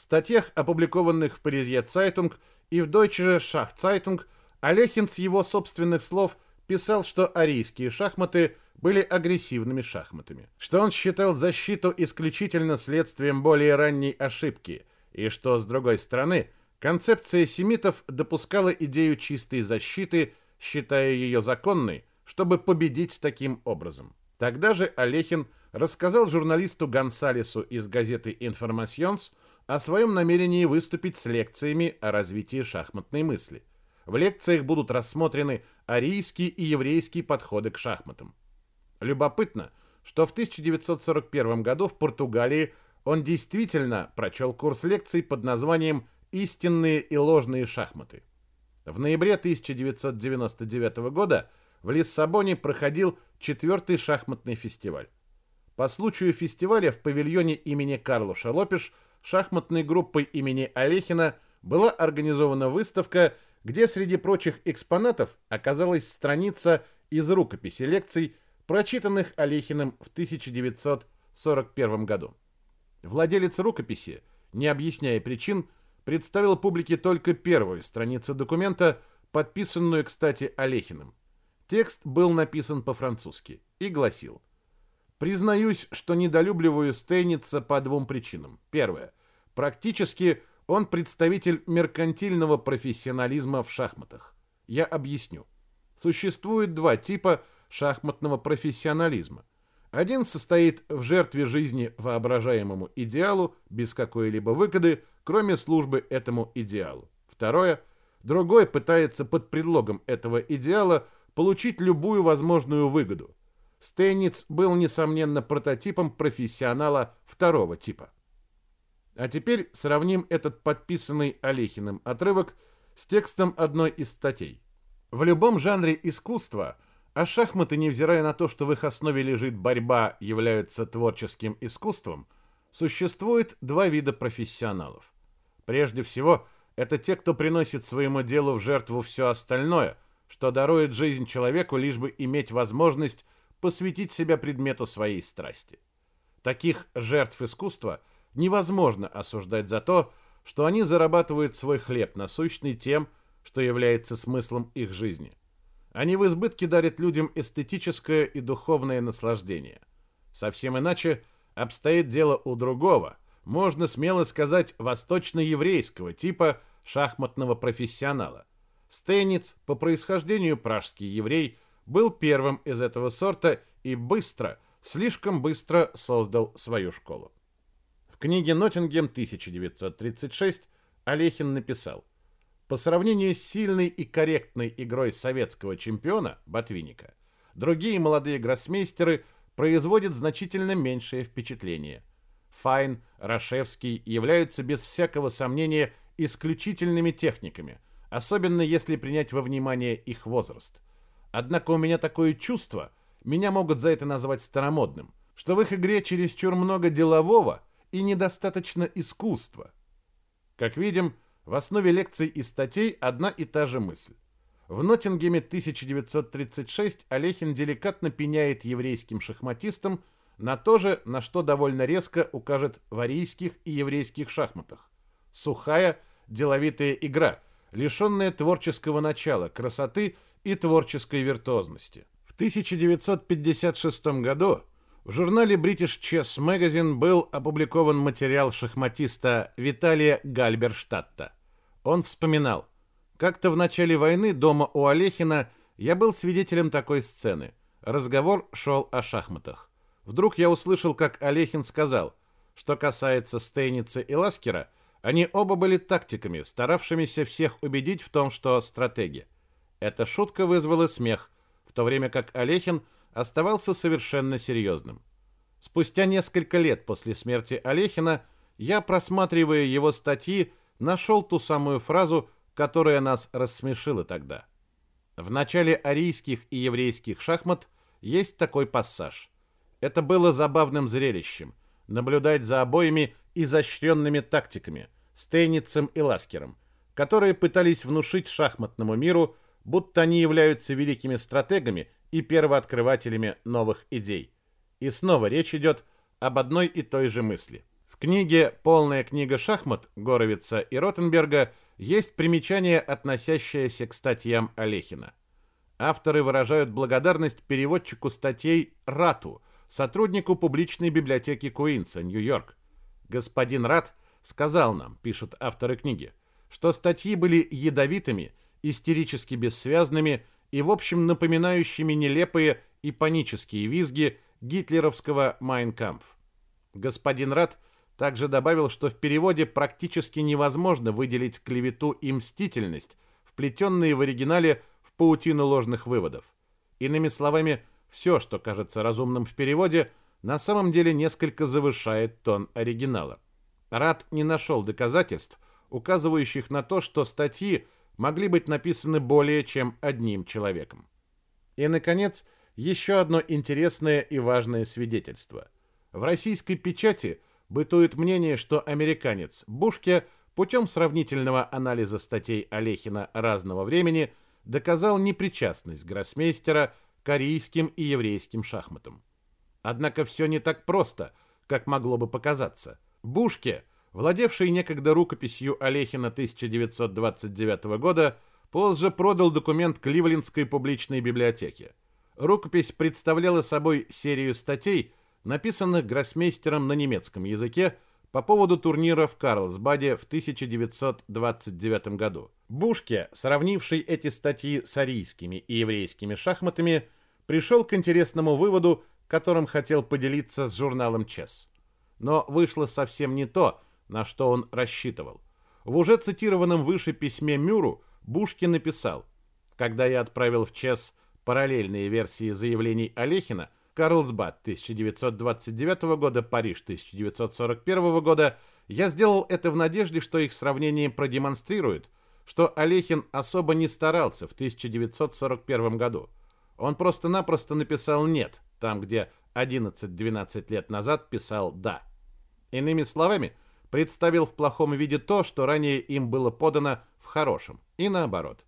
В статьях, опубликованных в Pariser Zeitung и в Deutsche Schachzeitung, Алехин с его собственных слов писал, что арийские шахматы были агрессивными шахматами, что он считал защиту исключительно следствием более ранней ошибки, и что, с другой стороны, концепция семитов допускала идею чистой защиты, считая ее законной, чтобы победить таким образом. Тогда же Олехин рассказал журналисту Гонсалесу из газеты «Информационс», о своем намерении выступить с лекциями о развитии шахматной мысли. В лекциях будут рассмотрены арийские и еврейские подходы к шахматам. Любопытно, что в 1941 году в Португалии он действительно прочел курс лекций под названием «Истинные и ложные шахматы». В ноябре 1999 года в Лиссабоне проходил четвертый шахматный фестиваль. По случаю фестиваля в павильоне имени Карлоша Лопеш – шахматной группой имени Олехина была организована выставка, где среди прочих экспонатов оказалась страница из рукописи лекций, прочитанных Олехиным в 1941 году. Владелец рукописи, не объясняя причин, представил публике только первую страницу документа, подписанную, кстати, Олехиным. Текст был написан по-французски и гласил – Признаюсь, что недолюбливаю Стейница по двум причинам. Первое. Практически он представитель меркантильного профессионализма в шахматах. Я объясню. Существует два типа шахматного профессионализма. Один состоит в жертве жизни воображаемому идеалу без какой-либо выгоды, кроме службы этому идеалу. Второе. Другой пытается под предлогом этого идеала получить любую возможную выгоду. Стейниц был, несомненно, прототипом профессионала второго типа. А теперь сравним этот подписанный Олехиным отрывок с текстом одной из статей. В любом жанре искусства – а шахматы, невзирая на то, что в их основе лежит борьба, являются творческим искусством, существует два вида профессионалов. Прежде всего, это те, кто приносит своему делу в жертву все остальное, что дарует жизнь человеку, лишь бы иметь возможность посвятить себя предмету своей страсти. Таких жертв искусства невозможно осуждать за то, что они зарабатывают свой хлеб насущный тем, что является смыслом их жизни. Они в избытке дарят людям эстетическое и духовное наслаждение. Совсем иначе обстоит дело у другого, можно смело сказать, восточно-еврейского типа шахматного профессионала. Стейниц, по происхождению пражский еврей, был первым из этого сорта и быстро, слишком быстро создал свою школу. В книге «Ноттингем» 1936 Олехин написал по сравнению с сильной и корректной игрой советского чемпиона Ботвинника, другие молодые гроссмейстеры производят значительно меньшее впечатление. Файн, Рашевский являются без всякого сомнения исключительными техниками, особенно если принять во внимание их возраст. Однако у меня такое чувство, меня могут за это назвать старомодным, что в их игре чересчур много делового и недостаточно искусства. Как видим, в основе лекций и статей одна и та же мысль. В Ноттингеме 1936 Олехин деликатно пеняет еврейским шахматистам на то же, на что довольно резко укажет в арийских и еврейских шахматах. Сухая, деловитая игра, лишенная творческого начала, красоты и творческой виртуозности. В 1956 году в журнале British Chess Magazine был опубликован материал шахматиста Виталия Гальберштадта. Он вспоминал. Как-то в начале войны дома у Олехина я был свидетелем такой сцены. Разговор шел о шахматах. Вдруг я услышал, как Олехин сказал, что касается Стейница и Ласкера, они оба были тактиками, старавшимися всех убедить в том, что стратеги. Эта шутка вызвала смех, в то время как Олехин оставался совершенно серьезным. Спустя несколько лет после смерти Олехина я, просматривая его статьи, нашел ту самую фразу, которая нас рассмешила тогда. В начале арийских и еврейских шахмат есть такой пассаж. Это было забавным зрелищем – наблюдать за обоими изощренными тактиками – Стейницем и Ласкером, которые пытались внушить шахматному миру, будто они являются великими стратегами и первооткрывателями новых идей. И снова речь идет об одной и той же мысли книге «Полная книга шахмат» Горовица и Ротенберга есть примечание, относящееся к статьям Олехина. Авторы выражают благодарность переводчику статей Рату, сотруднику публичной библиотеки Куинса, Нью-Йорк. Господин Рат сказал нам, пишут авторы книги, что статьи были ядовитыми, истерически бессвязными и, в общем, напоминающими нелепые и панические визги гитлеровского «Майнкампф». Господин Рат – также добавил, что в переводе практически невозможно выделить клевету и мстительность, вплетенные в оригинале в паутину ложных выводов. Иными словами, все, что кажется разумным в переводе, на самом деле несколько завышает тон оригинала. Рад не нашел доказательств, указывающих на то, что статьи могли быть написаны более чем одним человеком. И, наконец, еще одно интересное и важное свидетельство. В российской печати – Бытует мнение, что американец Бушке путем сравнительного анализа статей Олехина разного времени доказал непричастность гроссмейстера к корейским и еврейским шахматам. Однако все не так просто, как могло бы показаться. Бушке, владевший некогда рукописью Олехина 1929 года, позже продал документ Кливлендской публичной библиотеке. Рукопись представляла собой серию статей, написанных гроссмейстером на немецком языке по поводу турнира в Карлсбаде в 1929 году. Бушке, сравнивший эти статьи с арийскими и еврейскими шахматами, пришел к интересному выводу, которым хотел поделиться с журналом Чес. Но вышло совсем не то, на что он рассчитывал. В уже цитированном выше письме Мюру Бушке написал, «Когда я отправил в Чес параллельные версии заявлений Олехина, Карлсбад 1929 года, Париж 1941 года, я сделал это в надежде, что их сравнение продемонстрирует, что Олехин особо не старался в 1941 году. Он просто-напросто написал «нет», там, где 11-12 лет назад писал «да». Иными словами, представил в плохом виде то, что ранее им было подано в хорошем, и наоборот.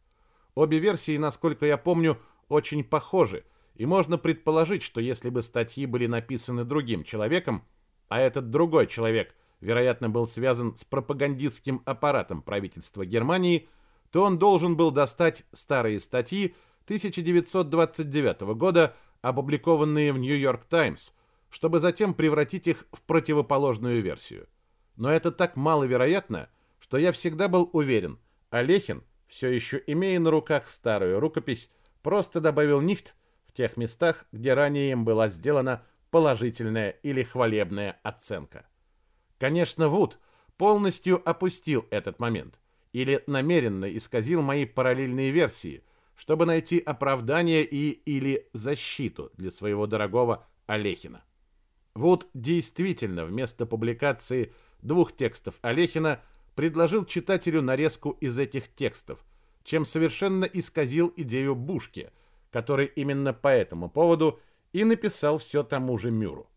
Обе версии, насколько я помню, очень похожи, и можно предположить, что если бы статьи были написаны другим человеком, а этот другой человек, вероятно, был связан с пропагандистским аппаратом правительства Германии, то он должен был достать старые статьи 1929 года, опубликованные в Нью-Йорк Таймс, чтобы затем превратить их в противоположную версию. Но это так маловероятно, что я всегда был уверен, Олехин, все еще имея на руках старую рукопись, просто добавил нихт в тех местах, где ранее им была сделана положительная или хвалебная оценка. Конечно, Вуд полностью опустил этот момент или намеренно исказил мои параллельные версии, чтобы найти оправдание и или защиту для своего дорогого Олехина. Вуд действительно вместо публикации двух текстов Олехина предложил читателю нарезку из этих текстов, чем совершенно исказил идею Бушки, который именно по этому поводу и написал все тому же Мюру.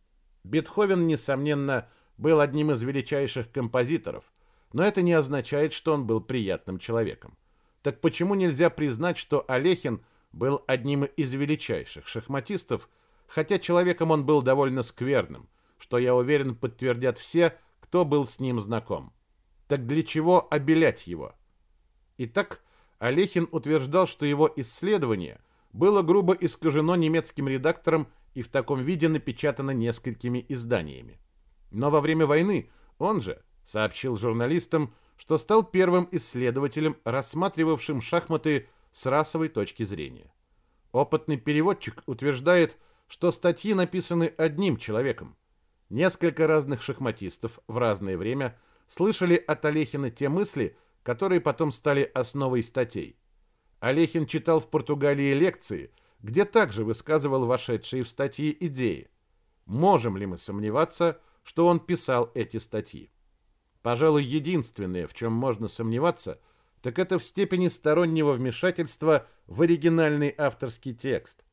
Бетховен, несомненно, был одним из величайших композиторов, но это не означает, что он был приятным человеком. Так почему нельзя признать, что Олехин был одним из величайших шахматистов, хотя человеком он был довольно скверным, что, я уверен, подтвердят все, кто был с ним знаком. Так для чего обелять его? Итак, Олехин утверждал, что его исследование было грубо искажено немецким редактором и в таком виде напечатано несколькими изданиями. Но во время войны он же сообщил журналистам, что стал первым исследователем, рассматривавшим шахматы с расовой точки зрения. Опытный переводчик утверждает, что статьи написаны одним человеком. Несколько разных шахматистов в разное время слышали от Олехина те мысли, которые потом стали основой статей. Олехин читал в Португалии лекции, где также высказывал вошедшие в статьи идеи. Можем ли мы сомневаться, что он писал эти статьи? Пожалуй, единственное, в чем можно сомневаться, так это в степени стороннего вмешательства в оригинальный авторский текст.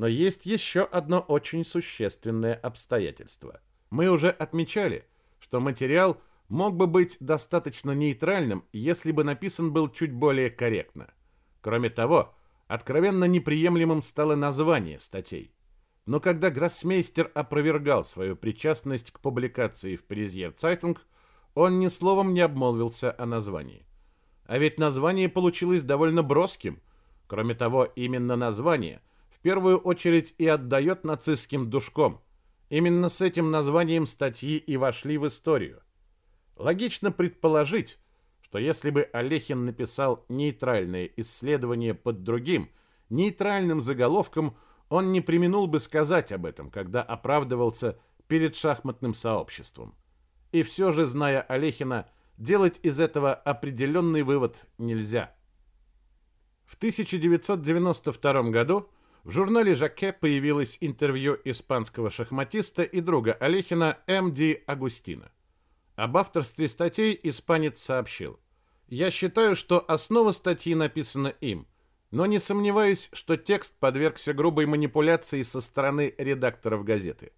Но есть еще одно очень существенное обстоятельство. Мы уже отмечали, что материал мог бы быть достаточно нейтральным, если бы написан был чуть более корректно. Кроме того, откровенно неприемлемым стало название статей. Но когда Гроссмейстер опровергал свою причастность к публикации в Pariser Zeitung, он ни словом не обмолвился о названии. А ведь название получилось довольно броским. Кроме того, именно название первую очередь и отдает нацистским душком. Именно с этим названием статьи и вошли в историю. Логично предположить, что если бы Олехин написал нейтральное исследование под другим, нейтральным заголовком, он не применул бы сказать об этом, когда оправдывался перед шахматным сообществом. И все же, зная Олехина, делать из этого определенный вывод нельзя. В 1992 году в журнале «Жаке» появилось интервью испанского шахматиста и друга Олехина М.Д. Агустина. Об авторстве статей испанец сообщил. «Я считаю, что основа статьи написана им, но не сомневаюсь, что текст подвергся грубой манипуляции со стороны редакторов газеты.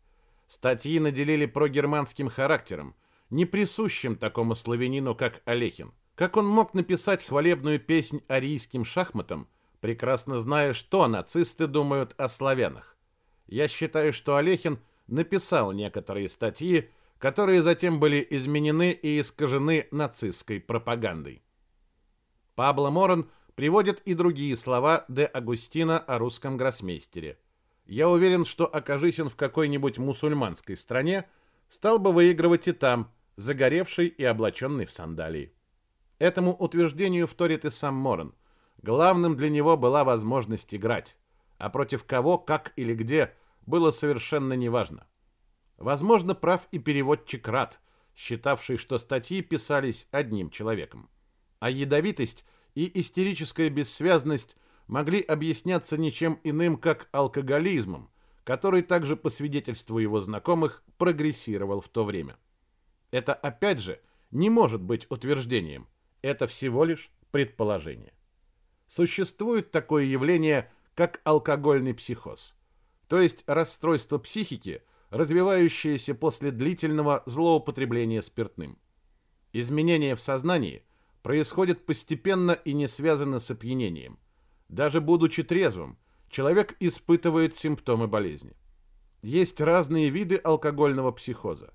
Статьи наделили прогерманским характером, не присущим такому славянину, как Олехин. Как он мог написать хвалебную песнь арийским шахматам, прекрасно зная, что нацисты думают о славянах? Я считаю, что Олехин написал некоторые статьи, которые затем были изменены и искажены нацистской пропагандой. Пабло Моран приводит и другие слова де Агустина о русском гроссмейстере. Я уверен, что окажись он в какой-нибудь мусульманской стране, стал бы выигрывать и там – загоревший и облаченный в сандалии. Этому утверждению вторит и сам Моран. Главным для него была возможность играть, а против кого, как или где, было совершенно неважно. Возможно, прав и переводчик Рад, считавший, что статьи писались одним человеком. А ядовитость и истерическая бессвязность могли объясняться ничем иным, как алкоголизмом, который также, по свидетельству его знакомых, прогрессировал в то время. Это, опять же, не может быть утверждением. Это всего лишь предположение. Существует такое явление, как алкогольный психоз, то есть расстройство психики, развивающееся после длительного злоупотребления спиртным. Изменения в сознании происходят постепенно и не связаны с опьянением. Даже будучи трезвым, человек испытывает симптомы болезни. Есть разные виды алкогольного психоза.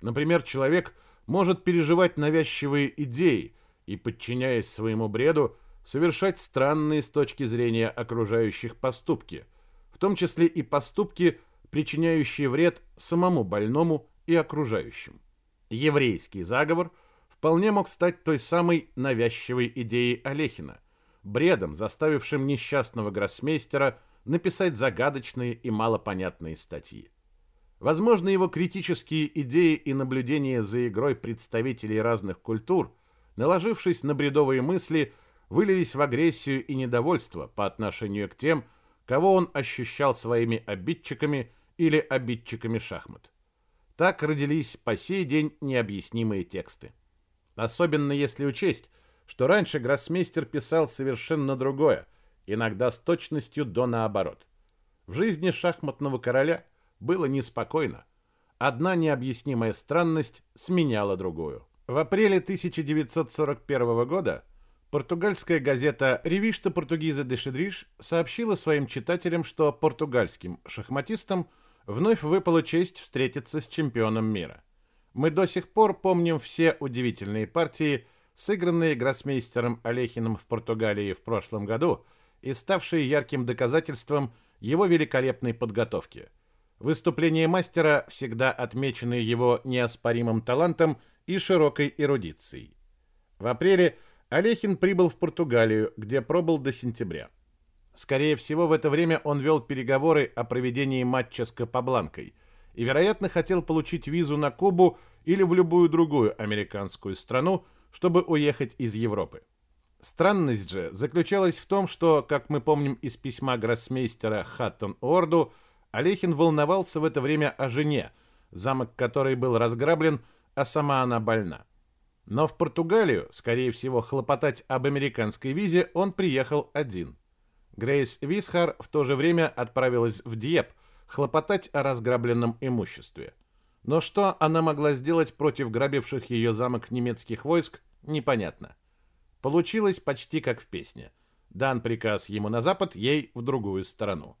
Например, человек может переживать навязчивые идеи и, подчиняясь своему бреду, совершать странные с точки зрения окружающих поступки, в том числе и поступки, причиняющие вред самому больному и окружающим. Еврейский заговор вполне мог стать той самой навязчивой идеей Олехина, бредом, заставившим несчастного гроссмейстера написать загадочные и малопонятные статьи. Возможно, его критические идеи и наблюдения за игрой представителей разных культур, наложившись на бредовые мысли, вылились в агрессию и недовольство по отношению к тем, кого он ощущал своими обидчиками или обидчиками шахмат. Так родились по сей день необъяснимые тексты. Особенно если учесть, что раньше гроссмейстер писал совершенно другое, иногда с точностью до наоборот. В жизни шахматного короля было неспокойно. Одна необъяснимая странность сменяла другую. В апреле 1941 года португальская газета «Ревишта Португиза де Шедриш» сообщила своим читателям, что португальским шахматистам вновь выпала честь встретиться с чемпионом мира. Мы до сих пор помним все удивительные партии, сыгранные гроссмейстером Олехиным в Португалии в прошлом году и ставшие ярким доказательством его великолепной подготовки. Выступления мастера всегда отмечены его неоспоримым талантом и широкой эрудицией. В апреле Олехин прибыл в Португалию, где пробыл до сентября. Скорее всего, в это время он вел переговоры о проведении матча с Капабланкой и, вероятно, хотел получить визу на Кубу или в любую другую американскую страну, чтобы уехать из Европы. Странность же заключалась в том, что, как мы помним из письма гроссмейстера Хаттон Орду, Олехин волновался в это время о жене, замок которой был разграблен, а сама она больна. Но в Португалию, скорее всего, хлопотать об американской визе он приехал один. Грейс Висхар в то же время отправилась в Диеп хлопотать о разграбленном имуществе. Но что она могла сделать против грабивших ее замок немецких войск, непонятно. Получилось почти как в песне. Дан приказ ему на запад, ей в другую сторону.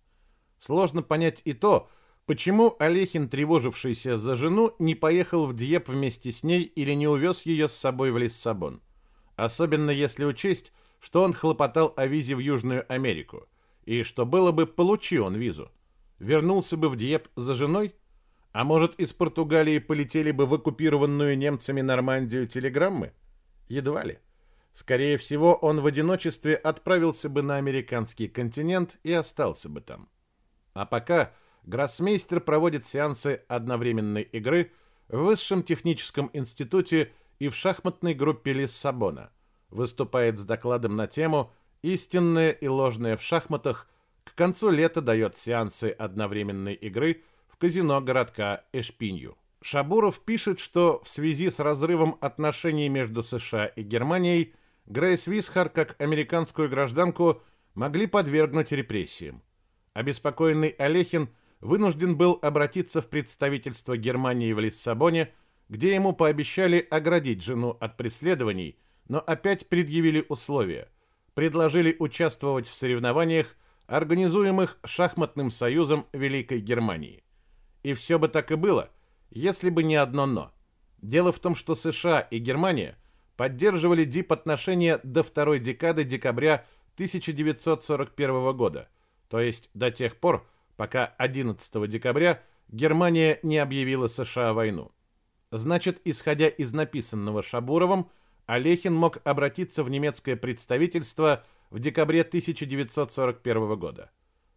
Сложно понять и то, почему Олехин, тревожившийся за жену, не поехал в Диеп вместе с ней или не увез ее с собой в Лиссабон. Особенно если учесть, что он хлопотал о визе в Южную Америку, и что было бы, получи он визу. Вернулся бы в Диеп за женой – а может, из Португалии полетели бы в оккупированную немцами Нормандию телеграммы? Едва ли. Скорее всего, он в одиночестве отправился бы на американский континент и остался бы там. А пока гроссмейстер проводит сеансы одновременной игры в Высшем техническом институте и в шахматной группе Лиссабона, выступает с докладом на тему «Истинное и ложное в шахматах», к концу лета дает сеансы одновременной игры – в казино городка Эшпинью. Шабуров пишет, что в связи с разрывом отношений между США и Германией Грейс Висхар, как американскую гражданку, могли подвергнуть репрессиям. Обеспокоенный Олехин вынужден был обратиться в представительство Германии в Лиссабоне, где ему пообещали оградить жену от преследований, но опять предъявили условия. Предложили участвовать в соревнованиях, организуемых шахматным союзом Великой Германии. И все бы так и было, если бы не одно «но». Дело в том, что США и Германия поддерживали дип-отношения до второй декады декабря 1941 года, то есть до тех пор, пока 11 декабря Германия не объявила США войну. Значит, исходя из написанного Шабуровым, Олехин мог обратиться в немецкое представительство в декабре 1941 года.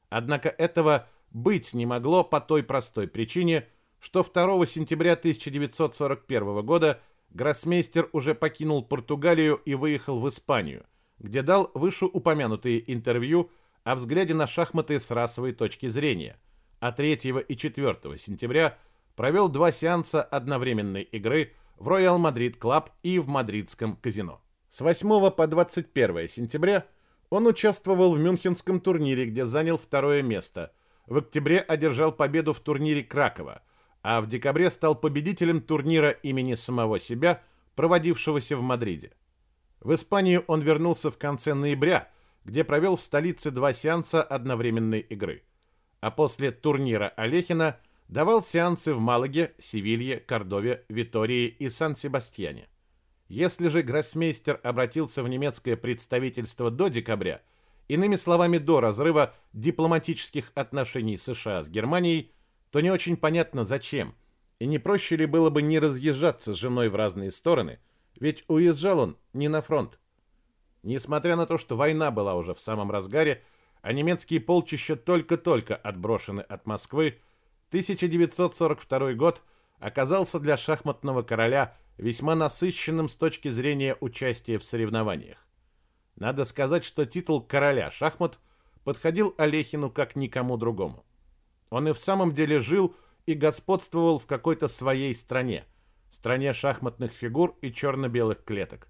Однако этого быть не могло по той простой причине, что 2 сентября 1941 года гроссмейстер уже покинул Португалию и выехал в Испанию, где дал вышеупомянутые интервью о взгляде на шахматы с расовой точки зрения, а 3 и 4 сентября провел два сеанса одновременной игры в Royal Madrid Club и в мадридском казино. С 8 по 21 сентября он участвовал в Мюнхенском турнире, где занял второе место. В октябре одержал победу в турнире Кракова, а в декабре стал победителем турнира имени самого себя, проводившегося в Мадриде. В Испанию он вернулся в конце ноября, где провел в столице два сеанса одновременной игры. А после турнира Олехина давал сеансы в Малаге, Севилье, Кордове, Витории и Сан-Себастьяне. Если же гроссмейстер обратился в немецкое представительство до декабря, иными словами, до разрыва дипломатических отношений США с Германией, то не очень понятно зачем. И не проще ли было бы не разъезжаться с женой в разные стороны, ведь уезжал он не на фронт. Несмотря на то, что война была уже в самом разгаре, а немецкие полчища только-только отброшены от Москвы, 1942 год оказался для шахматного короля весьма насыщенным с точки зрения участия в соревнованиях. Надо сказать, что титул короля шахмат подходил Олехину как никому другому. Он и в самом деле жил и господствовал в какой-то своей стране, стране шахматных фигур и черно-белых клеток.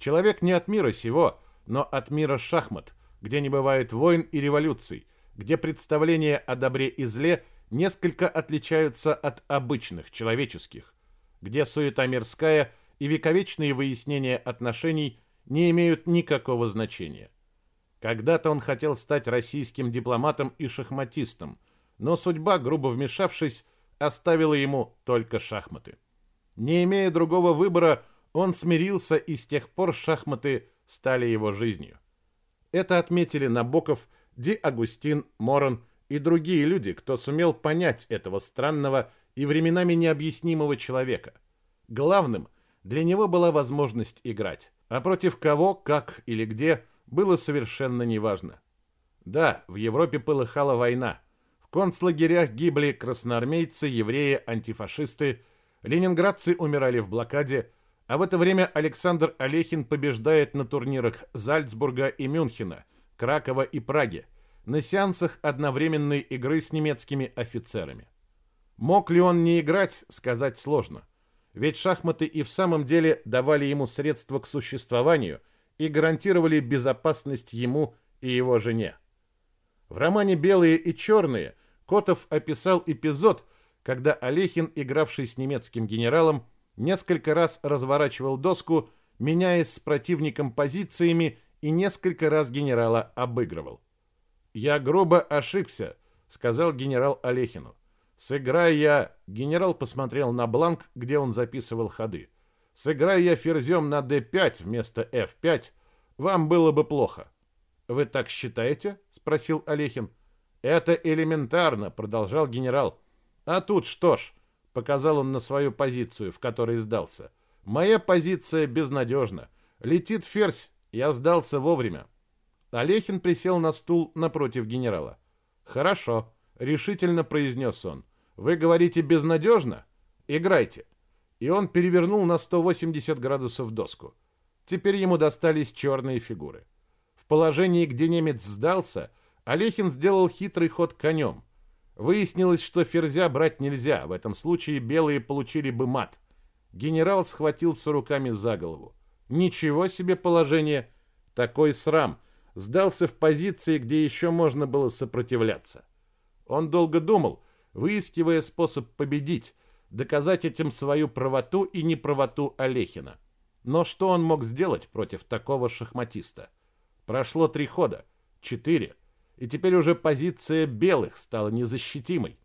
Человек не от мира сего, но от мира шахмат, где не бывает войн и революций, где представления о добре и зле несколько отличаются от обычных человеческих, где суета мирская и вековечные выяснения отношений не имеют никакого значения. Когда-то он хотел стать российским дипломатом и шахматистом, но судьба, грубо вмешавшись, оставила ему только шахматы. Не имея другого выбора, он смирился, и с тех пор шахматы стали его жизнью. Это отметили Набоков, Ди Агустин, Моран и другие люди, кто сумел понять этого странного и временами необъяснимого человека. Главным для него была возможность играть, а против кого, как или где было совершенно неважно. Да, в Европе полыхала война. В концлагерях гибли красноармейцы, евреи, антифашисты, ленинградцы умирали в блокаде, а в это время Александр Олехин побеждает на турнирах Зальцбурга и Мюнхена, Кракова и Праги, на сеансах одновременной игры с немецкими офицерами. Мог ли он не играть, сказать сложно. Ведь шахматы и в самом деле давали ему средства к существованию и гарантировали безопасность ему и его жене. В романе «Белые и черные» Котов описал эпизод, когда Олехин, игравший с немецким генералом, несколько раз разворачивал доску, меняясь с противником позициями и несколько раз генерала обыгрывал. «Я грубо ошибся», — сказал генерал Олехину. Сыграя я... Генерал посмотрел на бланк, где он записывал ходы. Сыграя я ферзем на d5 вместо f5, вам было бы плохо. Вы так считаете? Спросил Олехин. Это элементарно, продолжал генерал. А тут что ж, показал он на свою позицию, в которой сдался. Моя позиция безнадежна. Летит ферзь, я сдался вовремя. Олехин присел на стул напротив генерала. «Хорошо», — решительно произнес он. Вы говорите безнадежно? Играйте. И он перевернул на 180 градусов доску. Теперь ему достались черные фигуры. В положении, где немец сдался, Олехин сделал хитрый ход конем. Выяснилось, что ферзя брать нельзя, в этом случае белые получили бы мат. Генерал схватился руками за голову. Ничего себе положение! Такой срам! Сдался в позиции, где еще можно было сопротивляться. Он долго думал, выискивая способ победить, доказать этим свою правоту и неправоту Олехина. Но что он мог сделать против такого шахматиста? Прошло три хода, четыре, и теперь уже позиция белых стала незащитимой.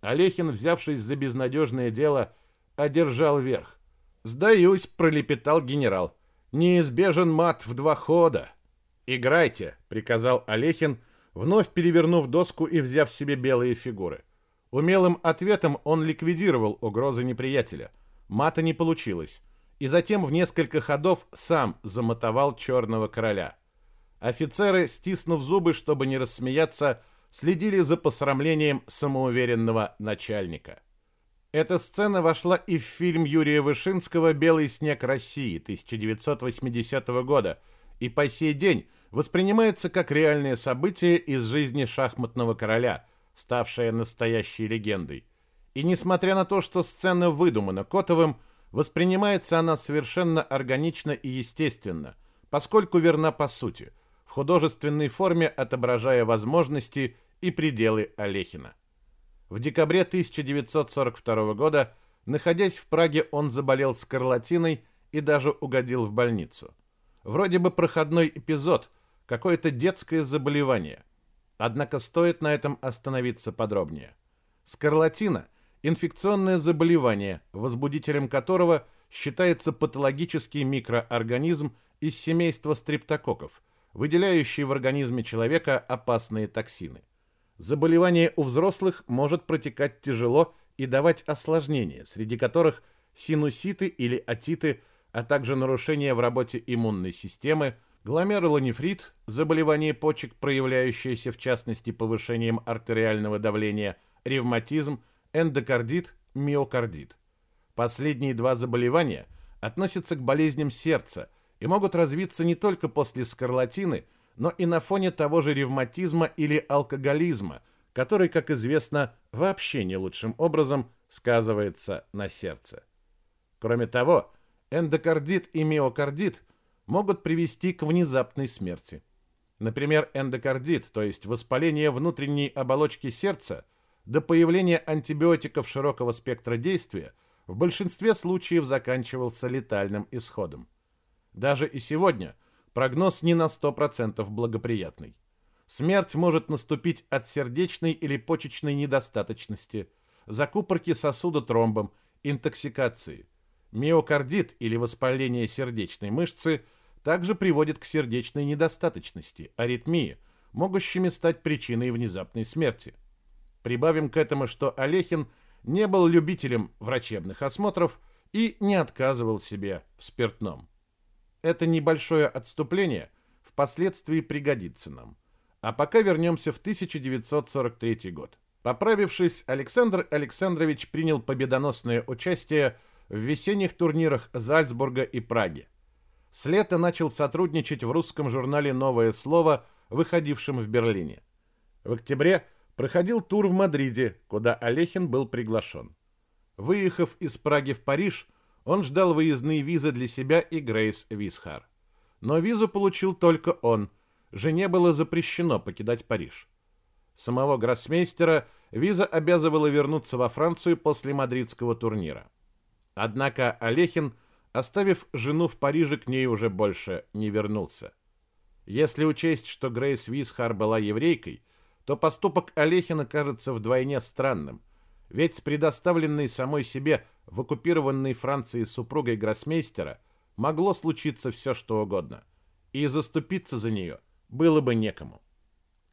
Олехин, взявшись за безнадежное дело, одержал верх. «Сдаюсь», — пролепетал генерал. «Неизбежен мат в два хода». «Играйте», — приказал Олехин, вновь перевернув доску и взяв себе белые фигуры. Умелым ответом он ликвидировал угрозы неприятеля. мата не получилось, и затем в несколько ходов сам замотовал черного короля. Офицеры, стиснув зубы, чтобы не рассмеяться, следили за посрамлением самоуверенного начальника. Эта сцена вошла и в фильм Юрия Вышинского «Белый снег России» 1980 года и по сей день воспринимается как реальное событие из жизни шахматного короля, ставшее настоящей легендой. И несмотря на то, что сцена выдумана Котовым, воспринимается она совершенно органично и естественно, поскольку верна по сути, художественной форме отображая возможности и пределы Олехина. В декабре 1942 года, находясь в Праге, он заболел скарлатиной и даже угодил в больницу. Вроде бы проходной эпизод, какое-то детское заболевание. Однако стоит на этом остановиться подробнее. Скарлатина – инфекционное заболевание, возбудителем которого считается патологический микроорганизм из семейства стрептококков, выделяющий в организме человека опасные токсины. Заболевание у взрослых может протекать тяжело и давать осложнения, среди которых синуситы или отиты, а также нарушения в работе иммунной системы, гломерулонефрит, заболевание почек, проявляющееся в частности повышением артериального давления, ревматизм, эндокардит, миокардит. Последние два заболевания относятся к болезням сердца и могут развиться не только после скарлатины – но и на фоне того же ревматизма или алкоголизма, который, как известно, вообще не лучшим образом сказывается на сердце. Кроме того, эндокардит и миокардит могут привести к внезапной смерти. Например, эндокардит, то есть воспаление внутренней оболочки сердца, до появления антибиотиков широкого спектра действия в большинстве случаев заканчивался летальным исходом. Даже и сегодня – Прогноз не на 100% благоприятный. Смерть может наступить от сердечной или почечной недостаточности, закупорки сосуда тромбом, интоксикации. Миокардит или воспаление сердечной мышцы также приводит к сердечной недостаточности, аритмии, могущими стать причиной внезапной смерти. Прибавим к этому, что Олехин не был любителем врачебных осмотров и не отказывал себе в спиртном. Это небольшое отступление впоследствии пригодится нам. А пока вернемся в 1943 год. Поправившись, Александр Александрович принял победоносное участие в весенних турнирах Зальцбурга и Праги. С лета начал сотрудничать в русском журнале «Новое слово», выходившем в Берлине. В октябре проходил тур в Мадриде, куда Олехин был приглашен. Выехав из Праги в Париж, он ждал выездные визы для себя и Грейс Висхар. Но визу получил только он. Жене было запрещено покидать Париж. Самого гроссмейстера виза обязывала вернуться во Францию после мадридского турнира. Однако Олехин, оставив жену в Париже, к ней уже больше не вернулся. Если учесть, что Грейс Висхар была еврейкой, то поступок Олехина кажется вдвойне странным, ведь предоставленной самой себе в оккупированной Франции супругой гроссмейстера могло случиться все, что угодно, и заступиться за нее было бы некому.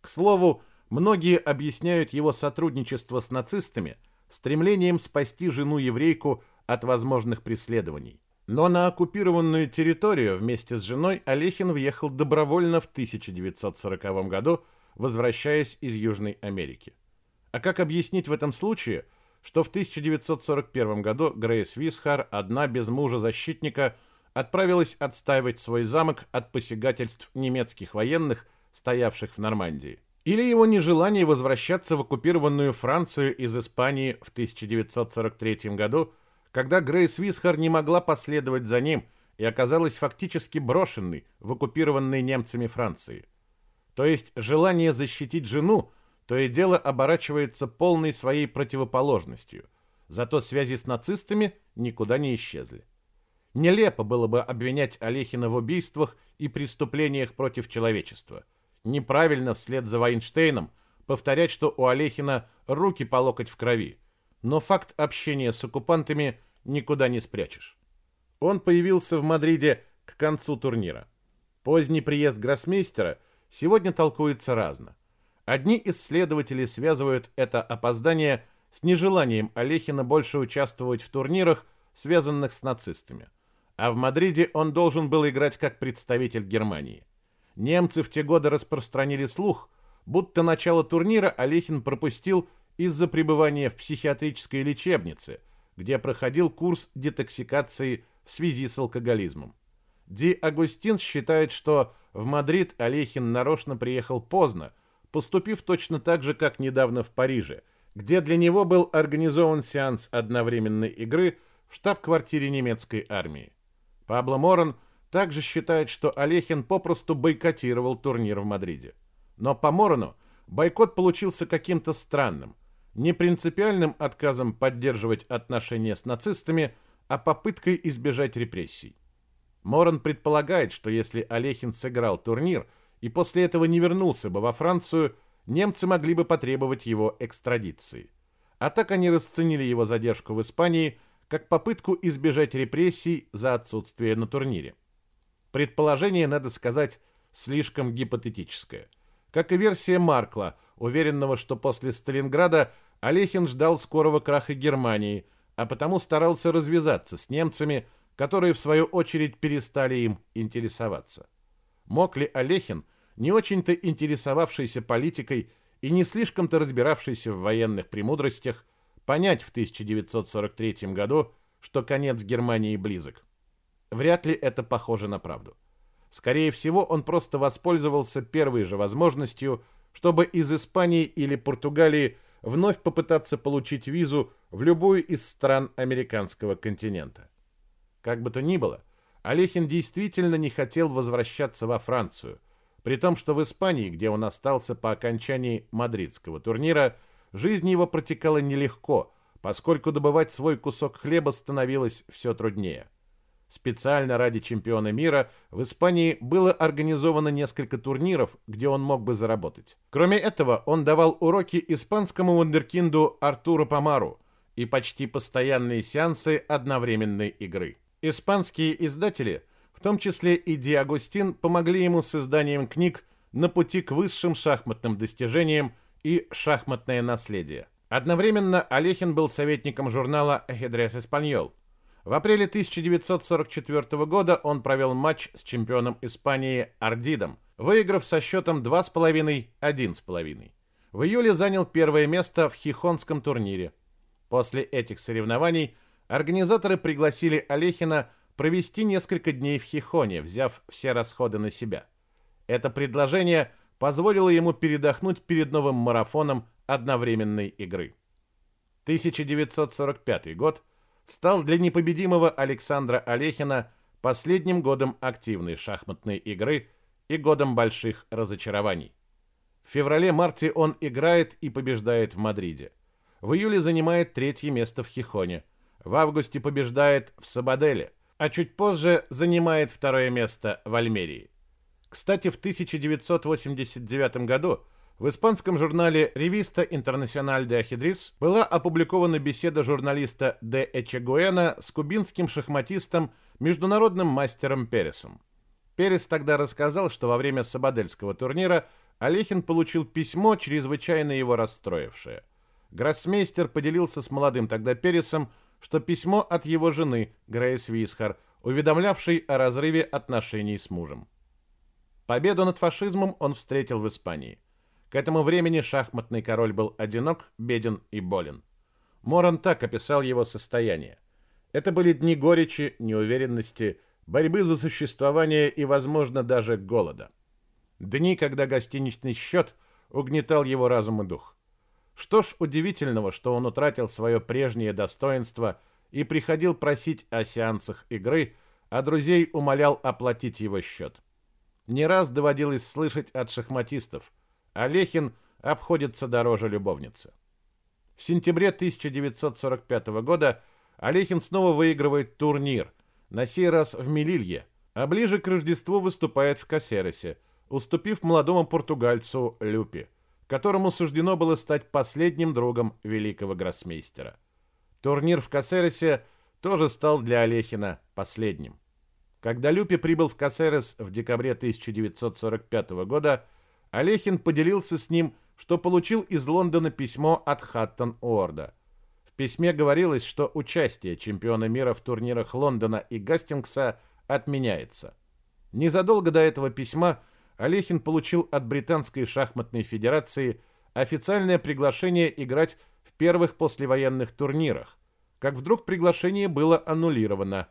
К слову, многие объясняют его сотрудничество с нацистами стремлением спасти жену-еврейку от возможных преследований. Но на оккупированную территорию вместе с женой Олехин въехал добровольно в 1940 году, возвращаясь из Южной Америки. А как объяснить в этом случае – что в 1941 году Грейс Висхар, одна без мужа-защитника, отправилась отстаивать свой замок от посягательств немецких военных, стоявших в Нормандии. Или его нежелание возвращаться в оккупированную Францию из Испании в 1943 году, когда Грейс Висхар не могла последовать за ним и оказалась фактически брошенной в оккупированной немцами Франции. То есть желание защитить жену то и дело оборачивается полной своей противоположностью. Зато связи с нацистами никуда не исчезли. Нелепо было бы обвинять Олехина в убийствах и преступлениях против человечества. Неправильно вслед за Вайнштейном повторять, что у Олехина руки по локоть в крови. Но факт общения с оккупантами никуда не спрячешь. Он появился в Мадриде к концу турнира. Поздний приезд гроссмейстера сегодня толкуется разно. Одни исследователи связывают это опоздание с нежеланием Алехина больше участвовать в турнирах связанных с нацистами. А в Мадриде он должен был играть как представитель Германии. Немцы в те годы распространили слух, будто начало турнира Алехин пропустил из-за пребывания в психиатрической лечебнице, где проходил курс детоксикации в связи с алкоголизмом. Ди Агустин считает, что в Мадрид Алехин нарочно приехал поздно, поступив точно так же, как недавно в Париже, где для него был организован сеанс одновременной игры в штаб-квартире немецкой армии. Пабло Моран также считает, что Олехин попросту бойкотировал турнир в Мадриде. Но по Морану бойкот получился каким-то странным, не принципиальным отказом поддерживать отношения с нацистами, а попыткой избежать репрессий. Моран предполагает, что если Олехин сыграл турнир и после этого не вернулся бы во Францию, немцы могли бы потребовать его экстрадиции. А так они расценили его задержку в Испании как попытку избежать репрессий за отсутствие на турнире. Предположение, надо сказать, слишком гипотетическое. Как и версия Маркла, уверенного, что после Сталинграда Олехин ждал скорого краха Германии, а потому старался развязаться с немцами, которые, в свою очередь, перестали им интересоваться. Мог ли Олехин, не очень-то интересовавшийся политикой и не слишком-то разбиравшийся в военных премудростях, понять в 1943 году, что конец Германии близок? Вряд ли это похоже на правду. Скорее всего, он просто воспользовался первой же возможностью, чтобы из Испании или Португалии вновь попытаться получить визу в любую из стран американского континента. Как бы то ни было, Олехин действительно не хотел возвращаться во Францию, при том, что в Испании, где он остался по окончании мадридского турнира, жизнь его протекала нелегко, поскольку добывать свой кусок хлеба становилось все труднее. Специально ради чемпиона мира в Испании было организовано несколько турниров, где он мог бы заработать. Кроме этого, он давал уроки испанскому вундеркинду Артуру Помару и почти постоянные сеансы одновременной игры. Испанские издатели, в том числе и Ди Агустин, помогли ему с изданием книг на пути к высшим шахматным достижениям и «Шахматное наследие». Одновременно Олехин был советником журнала «Эхедрес Испаньол». В апреле 1944 года он провел матч с чемпионом Испании Ардидом, выиграв со счетом 2,5-1,5. В июле занял первое место в Хихонском турнире. После этих соревнований Организаторы пригласили Олехина провести несколько дней в Хихоне, взяв все расходы на себя. Это предложение позволило ему передохнуть перед новым марафоном одновременной игры. 1945 год стал для непобедимого Александра Олехина последним годом активной шахматной игры и годом больших разочарований. В феврале-марте он играет и побеждает в Мадриде. В июле занимает третье место в Хихоне – в августе побеждает в Сабаделе, а чуть позже занимает второе место в Альмерии. Кстати, в 1989 году в испанском журнале «Ревиста Интернациональ де Ахидрис» была опубликована беседа журналиста Де Эчегуэна с кубинским шахматистом, международным мастером Пересом. Перес тогда рассказал, что во время Сабадельского турнира Олехин получил письмо, чрезвычайно его расстроившее. Гроссмейстер поделился с молодым тогда Пересом что письмо от его жены, Грейс Висхар, уведомлявшей о разрыве отношений с мужем. Победу над фашизмом он встретил в Испании. К этому времени шахматный король был одинок, беден и болен. Моран так описал его состояние. Это были дни горечи, неуверенности, борьбы за существование и, возможно, даже голода. Дни, когда гостиничный счет угнетал его разум и дух. Что ж удивительного, что он утратил свое прежнее достоинство и приходил просить о сеансах игры, а друзей умолял оплатить его счет. Не раз доводилось слышать от шахматистов, Олехин обходится дороже любовницы. В сентябре 1945 года Олехин снова выигрывает турнир, на сей раз в Мелилье, а ближе к Рождеству выступает в Кассересе, уступив молодому португальцу Люпи которому суждено было стать последним другом великого гроссмейстера. Турнир в Кассересе тоже стал для Олехина последним. Когда Люпи прибыл в Кассерес в декабре 1945 года, Олехин поделился с ним, что получил из Лондона письмо от Хаттон Уорда. В письме говорилось, что участие чемпиона мира в турнирах Лондона и Гастингса отменяется. Незадолго до этого письма Олехин получил от Британской шахматной федерации официальное приглашение играть в первых послевоенных турнирах, как вдруг приглашение было аннулировано.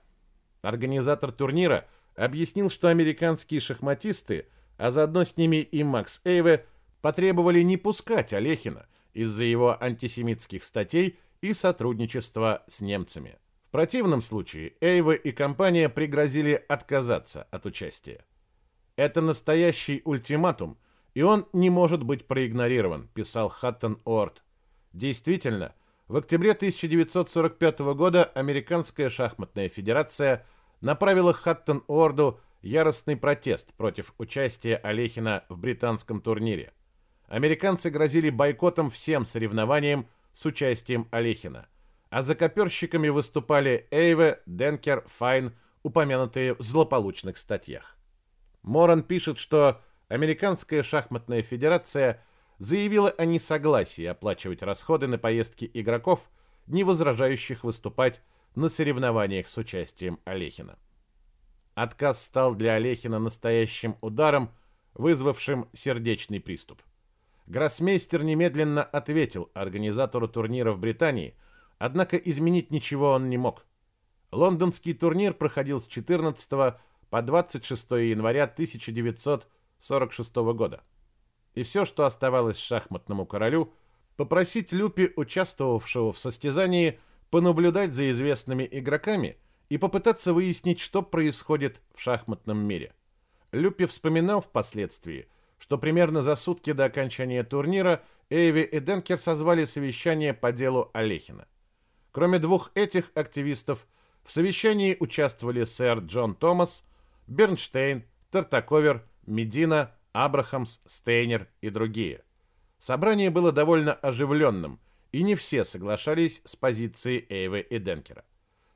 Организатор турнира объяснил, что американские шахматисты, а заодно с ними и Макс Эйве, потребовали не пускать Олехина из-за его антисемитских статей и сотрудничества с немцами. В противном случае Эйве и компания пригрозили отказаться от участия. Это настоящий ультиматум, и он не может быть проигнорирован, писал Хаттон Орд. Действительно, в октябре 1945 года Американская шахматная федерация направила Хаттон Орду яростный протест против участия Олехина в британском турнире. Американцы грозили бойкотом всем соревнованиям с участием Олехина, а за коперщиками выступали Эйве, Денкер, Файн, упомянутые в злополучных статьях. Моран пишет, что Американская шахматная федерация заявила о несогласии оплачивать расходы на поездки игроков, не возражающих выступать на соревнованиях с участием Олехина. Отказ стал для Олехина настоящим ударом, вызвавшим сердечный приступ. Гроссмейстер немедленно ответил организатору турнира в Британии, однако изменить ничего он не мог. Лондонский турнир проходил с 14 по 26 января 1946 года. И все, что оставалось шахматному королю, попросить Люпи, участвовавшего в состязании, понаблюдать за известными игроками и попытаться выяснить, что происходит в шахматном мире. Люпи вспоминал впоследствии, что примерно за сутки до окончания турнира Эйви и Денкер созвали совещание по делу Олехина. Кроме двух этих активистов, в совещании участвовали сэр Джон Томас, Бернштейн, Тартаковер, Медина, Абрахамс, Стейнер и другие. Собрание было довольно оживленным, и не все соглашались с позицией Эйвы и Денкера.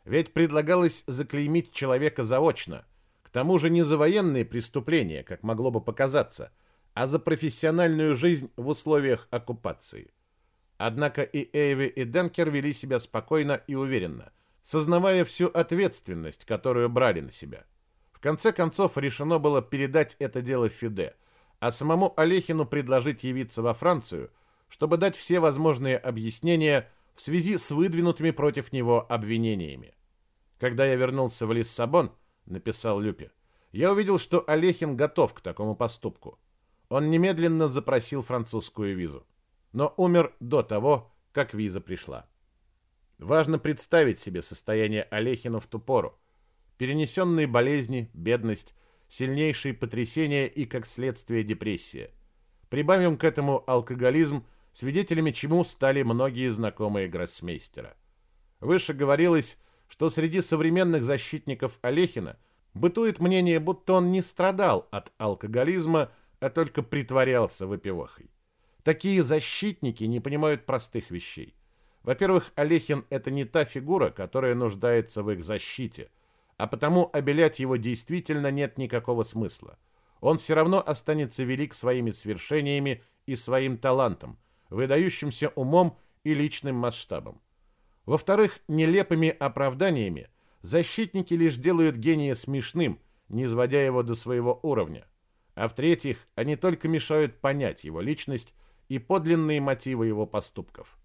Ведь предлагалось заклеймить человека заочно, к тому же не за военные преступления, как могло бы показаться, а за профессиональную жизнь в условиях оккупации. Однако и Эйви, и Денкер вели себя спокойно и уверенно, сознавая всю ответственность, которую брали на себя – в конце концов решено было передать это дело Фиде, а самому Олехину предложить явиться во Францию, чтобы дать все возможные объяснения в связи с выдвинутыми против него обвинениями. Когда я вернулся в Лиссабон, написал Люпи, я увидел, что Олехин готов к такому поступку. Он немедленно запросил французскую визу, но умер до того, как виза пришла. Важно представить себе состояние Олехина в ту пору, перенесенные болезни, бедность, сильнейшие потрясения и, как следствие, депрессия. Прибавим к этому алкоголизм, свидетелями чему стали многие знакомые гроссмейстера. Выше говорилось, что среди современных защитников Олехина бытует мнение, будто он не страдал от алкоголизма, а только притворялся выпивохой. Такие защитники не понимают простых вещей. Во-первых, Олехин – это не та фигура, которая нуждается в их защите – а потому обелять его действительно нет никакого смысла. Он все равно останется велик своими свершениями и своим талантом, выдающимся умом и личным масштабом. Во-вторых, нелепыми оправданиями защитники лишь делают гения смешным, не изводя его до своего уровня. А в-третьих, они только мешают понять его личность и подлинные мотивы его поступков.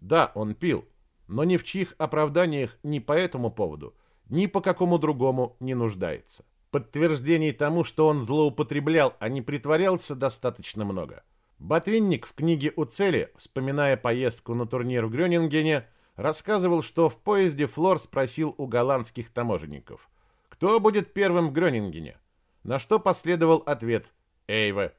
Да, он пил, но ни в чьих оправданиях ни по этому поводу – ни по какому другому не нуждается. Подтверждений тому, что он злоупотреблял, а не притворялся, достаточно много. Ботвинник в книге «У цели», вспоминая поездку на турнир в Грёнингене, рассказывал, что в поезде Флор спросил у голландских таможенников, кто будет первым в Грёнингене, на что последовал ответ «Эйве».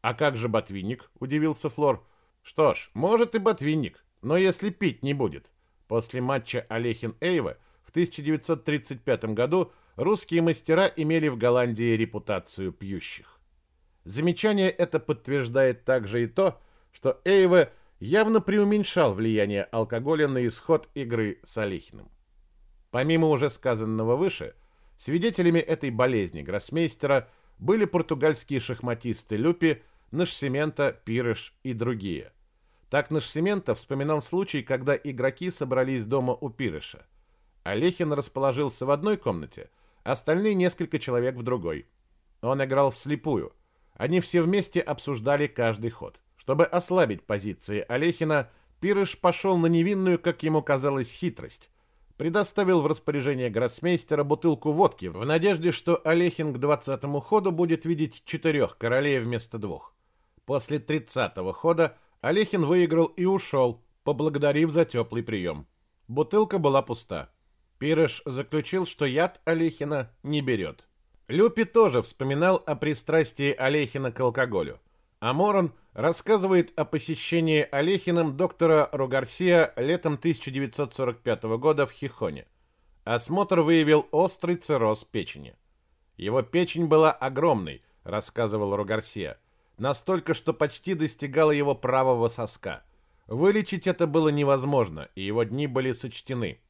«А как же Ботвинник?» – удивился Флор. «Что ж, может и Ботвинник, но если пить не будет». После матча Олехин-Эйве 1935 году русские мастера имели в Голландии репутацию пьющих. Замечание это подтверждает также и то, что Эйве явно преуменьшал влияние алкоголя на исход игры с Олехиным. Помимо уже сказанного выше, свидетелями этой болезни гроссмейстера были португальские шахматисты Люпи, Нашсемента, Пирыш и другие. Так наш Сементов вспоминал случай, когда игроки собрались дома у Пирыша. Олехин расположился в одной комнате, остальные несколько человек в другой. Он играл вслепую. Они все вместе обсуждали каждый ход. Чтобы ослабить позиции Олехина, Пирыш пошел на невинную, как ему казалось, хитрость. Предоставил в распоряжение гроссмейстера бутылку водки в надежде, что Олехин к двадцатому ходу будет видеть четырех королей вместо двух. После тридцатого хода Олехин выиграл и ушел, поблагодарив за теплый прием. Бутылка была пуста. Пирыш заключил, что яд Олехина не берет. Люпи тоже вспоминал о пристрастии Олехина к алкоголю. А Морон рассказывает о посещении Олехиным доктора Ругарсия летом 1945 года в Хихоне. Осмотр выявил острый цирроз печени. Его печень была огромной, рассказывал Ругарсия, настолько, что почти достигала его правого соска. Вылечить это было невозможно, и его дни были сочтены.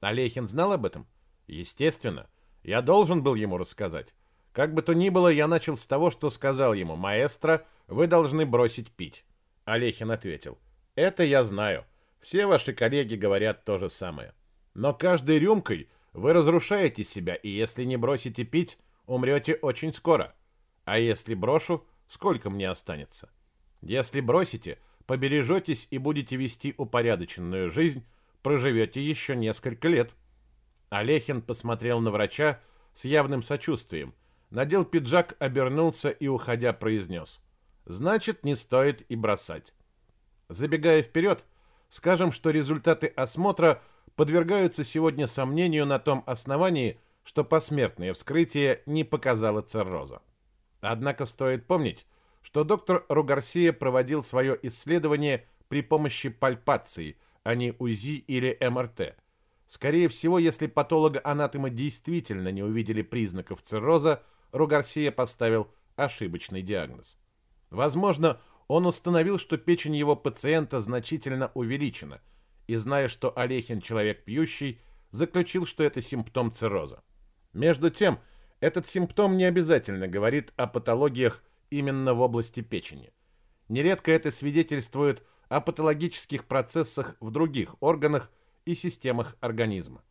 Олехин знал об этом? Естественно. Я должен был ему рассказать. Как бы то ни было, я начал с того, что сказал ему, «Маэстро, вы должны бросить пить». Олехин ответил, «Это я знаю. Все ваши коллеги говорят то же самое. Но каждой рюмкой вы разрушаете себя, и если не бросите пить, умрете очень скоро. А если брошу, сколько мне останется? Если бросите, побережетесь и будете вести упорядоченную жизнь, проживете еще несколько лет. Олехин посмотрел на врача с явным сочувствием, надел пиджак, обернулся и, уходя, произнес. «Значит, не стоит и бросать». Забегая вперед, скажем, что результаты осмотра подвергаются сегодня сомнению на том основании, что посмертное вскрытие не показало цирроза. Однако стоит помнить, что доктор Ругарсия проводил свое исследование при помощи пальпации – а не УЗИ или МРТ. Скорее всего, если патологоанатомы действительно не увидели признаков цирроза, Ругарсия поставил ошибочный диагноз. Возможно, он установил, что печень его пациента значительно увеличена, и, зная, что Олехин человек пьющий, заключил, что это симптом цирроза. Между тем, этот симптом не обязательно говорит о патологиях именно в области печени. Нередко это свидетельствует о патологических процессах в других органах и системах организма.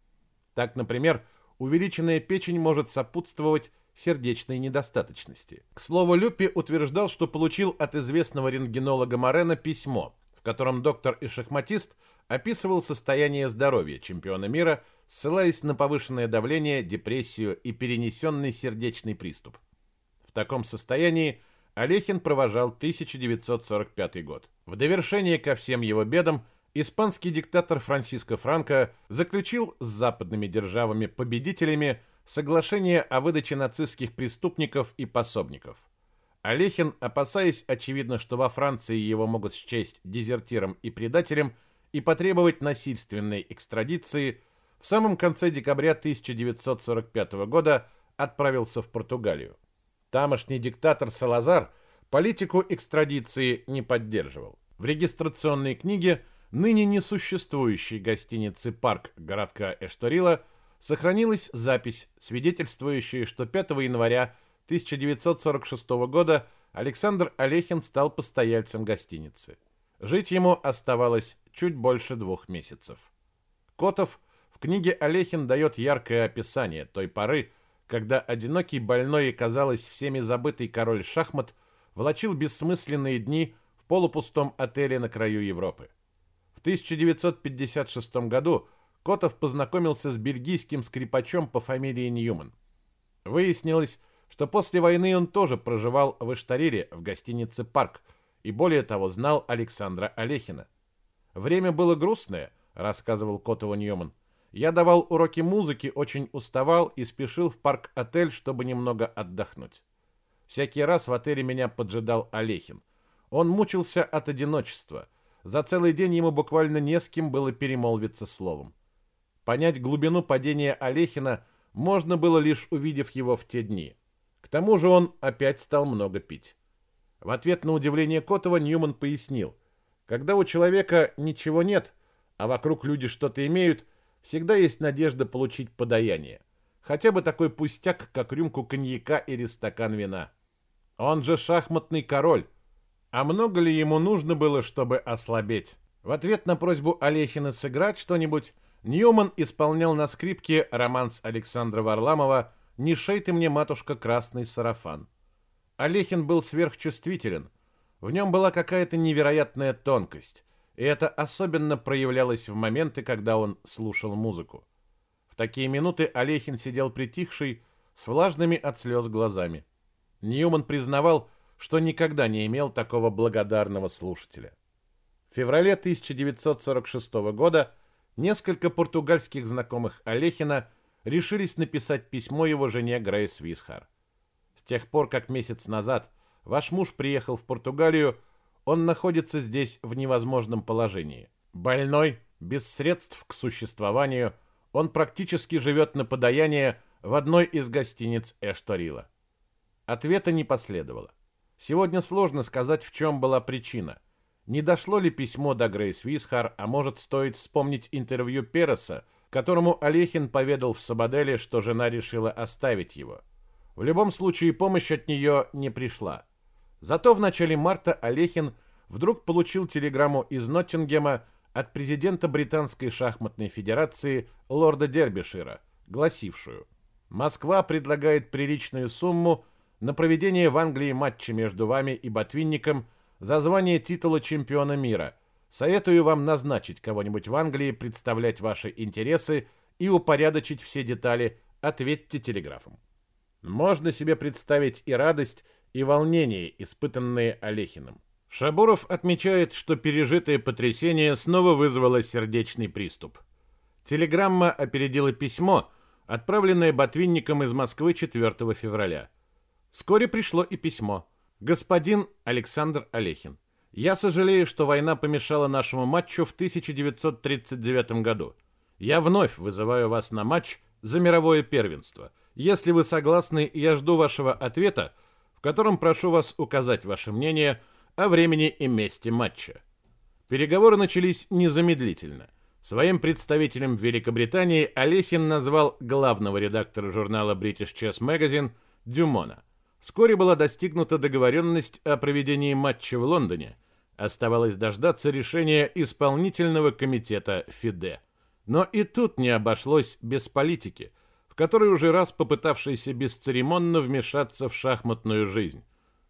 Так, например, увеличенная печень может сопутствовать сердечной недостаточности. К слову, Люпи утверждал, что получил от известного рентгенолога Морена письмо, в котором доктор и шахматист описывал состояние здоровья чемпиона мира, ссылаясь на повышенное давление, депрессию и перенесенный сердечный приступ. В таком состоянии Олехин провожал 1945 год. В довершение ко всем его бедам испанский диктатор Франсиско Франко заключил с западными державами-победителями соглашение о выдаче нацистских преступников и пособников. Олехин, опасаясь, очевидно, что во Франции его могут счесть дезертиром и предателем и потребовать насильственной экстрадиции, в самом конце декабря 1945 года отправился в Португалию. Тамошний диктатор Салазар политику экстрадиции не поддерживал. В регистрационной книге ныне несуществующей гостиницы «Парк» городка Эшторила сохранилась запись, свидетельствующая, что 5 января 1946 года Александр Олехин стал постояльцем гостиницы. Жить ему оставалось чуть больше двух месяцев. Котов в книге Олехин дает яркое описание той поры, когда одинокий больной и, казалось, всеми забытый король шахмат влачил бессмысленные дни в полупустом отеле на краю Европы. В 1956 году Котов познакомился с бельгийским скрипачом по фамилии Ньюман. Выяснилось, что после войны он тоже проживал в Иштарире в гостинице «Парк» и, более того, знал Александра Олехина. «Время было грустное», — рассказывал Котову Ньюман. Я давал уроки музыки, очень уставал и спешил в парк-отель, чтобы немного отдохнуть. Всякий раз в отеле меня поджидал Олехин. Он мучился от одиночества. За целый день ему буквально не с кем было перемолвиться словом. Понять глубину падения Олехина можно было лишь увидев его в те дни. К тому же он опять стал много пить. В ответ на удивление Котова Ньюман пояснил. Когда у человека ничего нет, а вокруг люди что-то имеют – всегда есть надежда получить подаяние. Хотя бы такой пустяк, как рюмку коньяка или стакан вина. Он же шахматный король. А много ли ему нужно было, чтобы ослабеть? В ответ на просьбу Олехина сыграть что-нибудь, Ньюман исполнял на скрипке романс Александра Варламова «Не шей ты мне, матушка, красный сарафан». Олехин был сверхчувствителен. В нем была какая-то невероятная тонкость, и это особенно проявлялось в моменты, когда он слушал музыку. В такие минуты Олехин сидел притихший, с влажными от слез глазами. Ньюман признавал, что никогда не имел такого благодарного слушателя. В феврале 1946 года несколько португальских знакомых Олехина решились написать письмо его жене Грейс Висхар. С тех пор, как месяц назад ваш муж приехал в Португалию, он находится здесь в невозможном положении. Больной, без средств к существованию, он практически живет на подаяние в одной из гостиниц Эшторила. Ответа не последовало. Сегодня сложно сказать, в чем была причина. Не дошло ли письмо до Грейс Висхар, а может, стоит вспомнить интервью Переса, которому Олехин поведал в Сабаделе, что жена решила оставить его. В любом случае, помощь от нее не пришла. Зато в начале марта Олехин вдруг получил телеграмму из Ноттингема от президента Британской шахматной федерации лорда Дербишира, гласившую «Москва предлагает приличную сумму – на проведение в Англии матча между вами и Ботвинником за звание титула чемпиона мира. Советую вам назначить кого-нибудь в Англии представлять ваши интересы и упорядочить все детали. Ответьте телеграфом. Можно себе представить и радость, и волнение, испытанные Олехиным. Шабуров отмечает, что пережитое потрясение снова вызвало сердечный приступ. Телеграмма опередила письмо, отправленное Ботвинником из Москвы 4 февраля. Вскоре пришло и письмо. «Господин Александр Олехин, я сожалею, что война помешала нашему матчу в 1939 году. Я вновь вызываю вас на матч за мировое первенство. Если вы согласны, я жду вашего ответа, в котором прошу вас указать ваше мнение о времени и месте матча». Переговоры начались незамедлительно. Своим представителем в Великобритании Олехин назвал главного редактора журнала British Chess Magazine Дюмона. Вскоре была достигнута договоренность о проведении матча в Лондоне. Оставалось дождаться решения исполнительного комитета ФИДЕ. Но и тут не обошлось без политики, в которой уже раз попытавшийся бесцеремонно вмешаться в шахматную жизнь.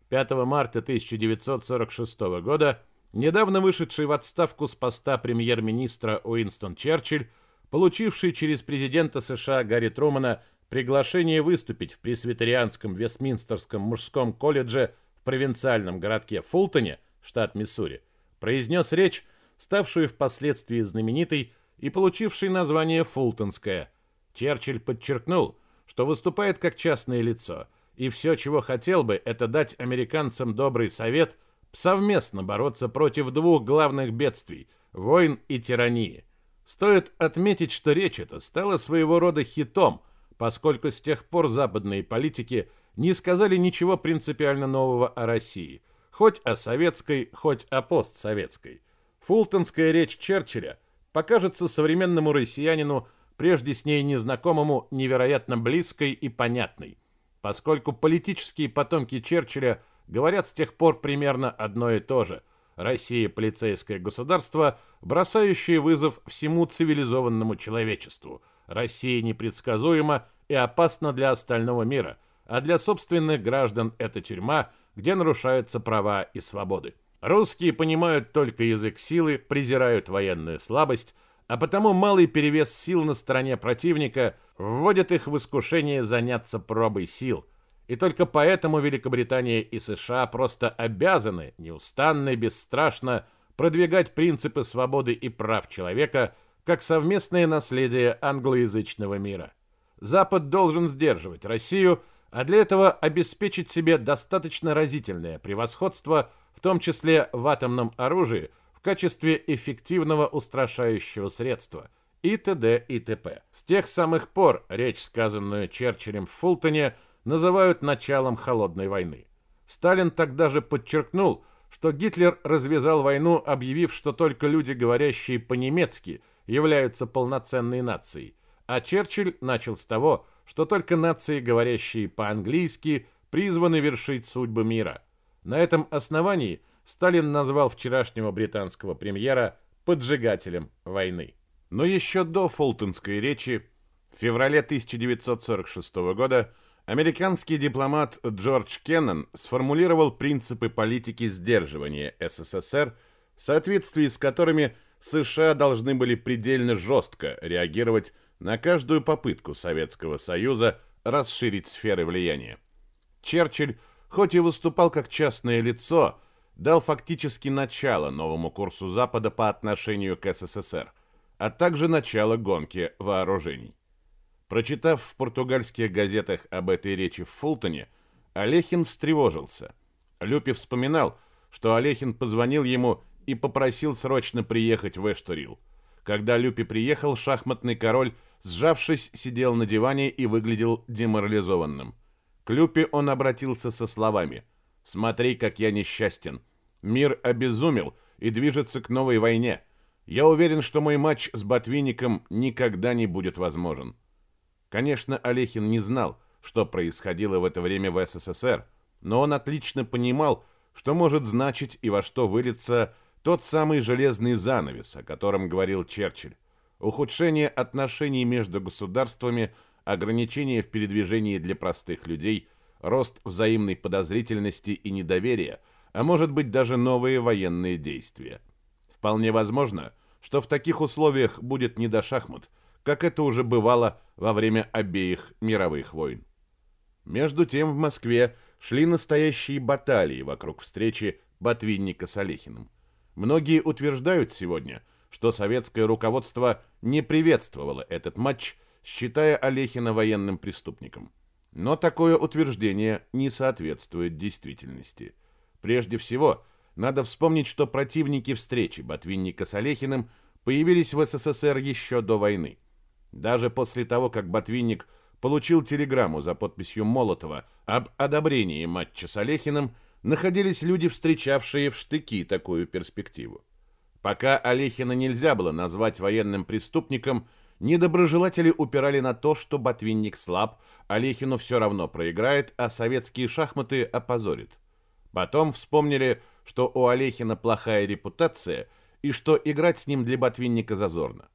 5 марта 1946 года недавно вышедший в отставку с поста премьер-министра Уинстон Черчилль, получивший через президента США Гарри Трумана приглашение выступить в пресвитерианском Вестминстерском мужском колледже в провинциальном городке Фултоне, штат Миссури, произнес речь, ставшую впоследствии знаменитой и получившей название «Фултонская». Черчилль подчеркнул, что выступает как частное лицо, и все, чего хотел бы, это дать американцам добрый совет совместно бороться против двух главных бедствий – войн и тирании. Стоит отметить, что речь эта стала своего рода хитом – поскольку с тех пор западные политики не сказали ничего принципиально нового о России, хоть о советской, хоть о постсоветской. Фултонская речь Черчилля покажется современному россиянину, прежде с ней незнакомому, невероятно близкой и понятной, поскольку политические потомки Черчилля говорят с тех пор примерно одно и то же. Россия – полицейское государство, бросающее вызов всему цивилизованному человечеству – Россия непредсказуема и опасна для остального мира, а для собственных граждан это тюрьма, где нарушаются права и свободы. Русские понимают только язык силы, презирают военную слабость, а потому малый перевес сил на стороне противника вводит их в искушение заняться пробой сил. И только поэтому Великобритания и США просто обязаны неустанно и бесстрашно продвигать принципы свободы и прав человека – как совместное наследие англоязычного мира. Запад должен сдерживать Россию, а для этого обеспечить себе достаточно разительное превосходство, в том числе в атомном оружии, в качестве эффективного устрашающего средства и т.д. и т.п. С тех самых пор речь, сказанную Черчиллем в Фултоне, называют началом холодной войны. Сталин тогда же подчеркнул, что Гитлер развязал войну, объявив, что только люди, говорящие по-немецки – являются полноценной нацией, а Черчилль начал с того, что только нации, говорящие по-английски, призваны вершить судьбы мира. На этом основании Сталин назвал вчерашнего британского премьера поджигателем войны. Но еще до Фултонской речи в феврале 1946 года американский дипломат Джордж Кеннон сформулировал принципы политики сдерживания СССР, в соответствии с которыми США должны были предельно жестко реагировать на каждую попытку Советского Союза расширить сферы влияния. Черчилль, хоть и выступал как частное лицо, дал фактически начало новому курсу Запада по отношению к СССР, а также начало гонки вооружений. Прочитав в португальских газетах об этой речи в Фултоне, Олехин встревожился. Люпи вспоминал, что Олехин позвонил ему и попросил срочно приехать в Эштурил. Когда Люпи приехал, шахматный король, сжавшись, сидел на диване и выглядел деморализованным. К Люпи он обратился со словами «Смотри, как я несчастен. Мир обезумел и движется к новой войне. Я уверен, что мой матч с Ботвинником никогда не будет возможен». Конечно, Олехин не знал, что происходило в это время в СССР, но он отлично понимал, что может значить и во что выльется тот самый железный занавес, о котором говорил Черчилль. Ухудшение отношений между государствами, ограничения в передвижении для простых людей, рост взаимной подозрительности и недоверия, а может быть даже новые военные действия. Вполне возможно, что в таких условиях будет не до шахмат, как это уже бывало во время обеих мировых войн. Между тем в Москве шли настоящие баталии вокруг встречи Ботвинника с Олехиным. Многие утверждают сегодня, что советское руководство не приветствовало этот матч, считая Олехина военным преступником. Но такое утверждение не соответствует действительности. Прежде всего, надо вспомнить, что противники встречи Ботвинника с Олехиным появились в СССР еще до войны. Даже после того, как Ботвинник получил телеграмму за подписью Молотова об одобрении матча с Олехиным, находились люди, встречавшие в штыки такую перспективу. Пока Олехина нельзя было назвать военным преступником, недоброжелатели упирали на то, что Ботвинник слаб, Олехину все равно проиграет, а советские шахматы опозорит. Потом вспомнили, что у Олехина плохая репутация и что играть с ним для Ботвинника зазорно.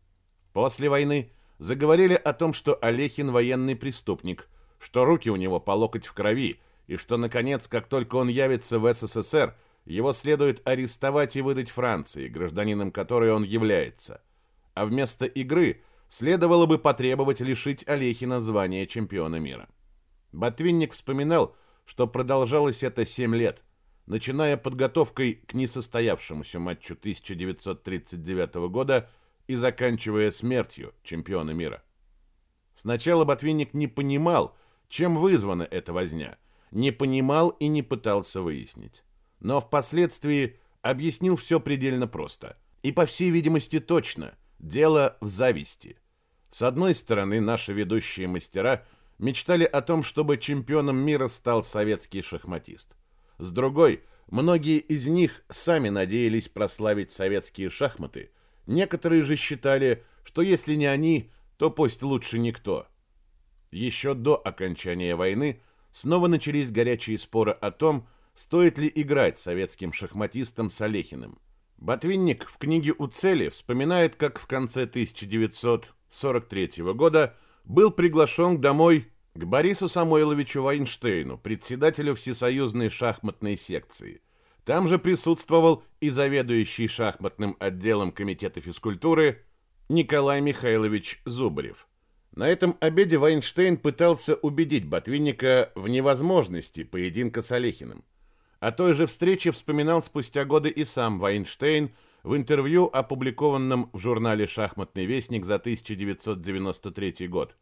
После войны заговорили о том, что Олехин военный преступник, что руки у него по локоть в крови, и что, наконец, как только он явится в СССР, его следует арестовать и выдать Франции, гражданином которой он является. А вместо игры следовало бы потребовать лишить Олехина звания чемпиона мира. Ботвинник вспоминал, что продолжалось это 7 лет, начиная подготовкой к несостоявшемуся матчу 1939 года – и заканчивая смертью чемпиона мира. Сначала Ботвинник не понимал, чем вызвана эта возня, не понимал и не пытался выяснить. Но впоследствии объяснил все предельно просто. И, по всей видимости, точно. Дело в зависти. С одной стороны, наши ведущие мастера мечтали о том, чтобы чемпионом мира стал советский шахматист. С другой, многие из них сами надеялись прославить советские шахматы – Некоторые же считали, что если не они, то пусть лучше никто. Еще до окончания войны снова начались горячие споры о том, стоит ли играть советским шахматистом с Олехиным. Ботвинник в книге «У цели» вспоминает, как в конце 1943 года был приглашен домой к Борису Самойловичу Вайнштейну, председателю Всесоюзной шахматной секции – там же присутствовал и заведующий шахматным отделом Комитета физкультуры Николай Михайлович Зубарев. На этом обеде Вайнштейн пытался убедить Ботвинника в невозможности поединка с Олехиным. О той же встрече вспоминал спустя годы и сам Вайнштейн в интервью, опубликованном в журнале «Шахматный вестник» за 1993 год.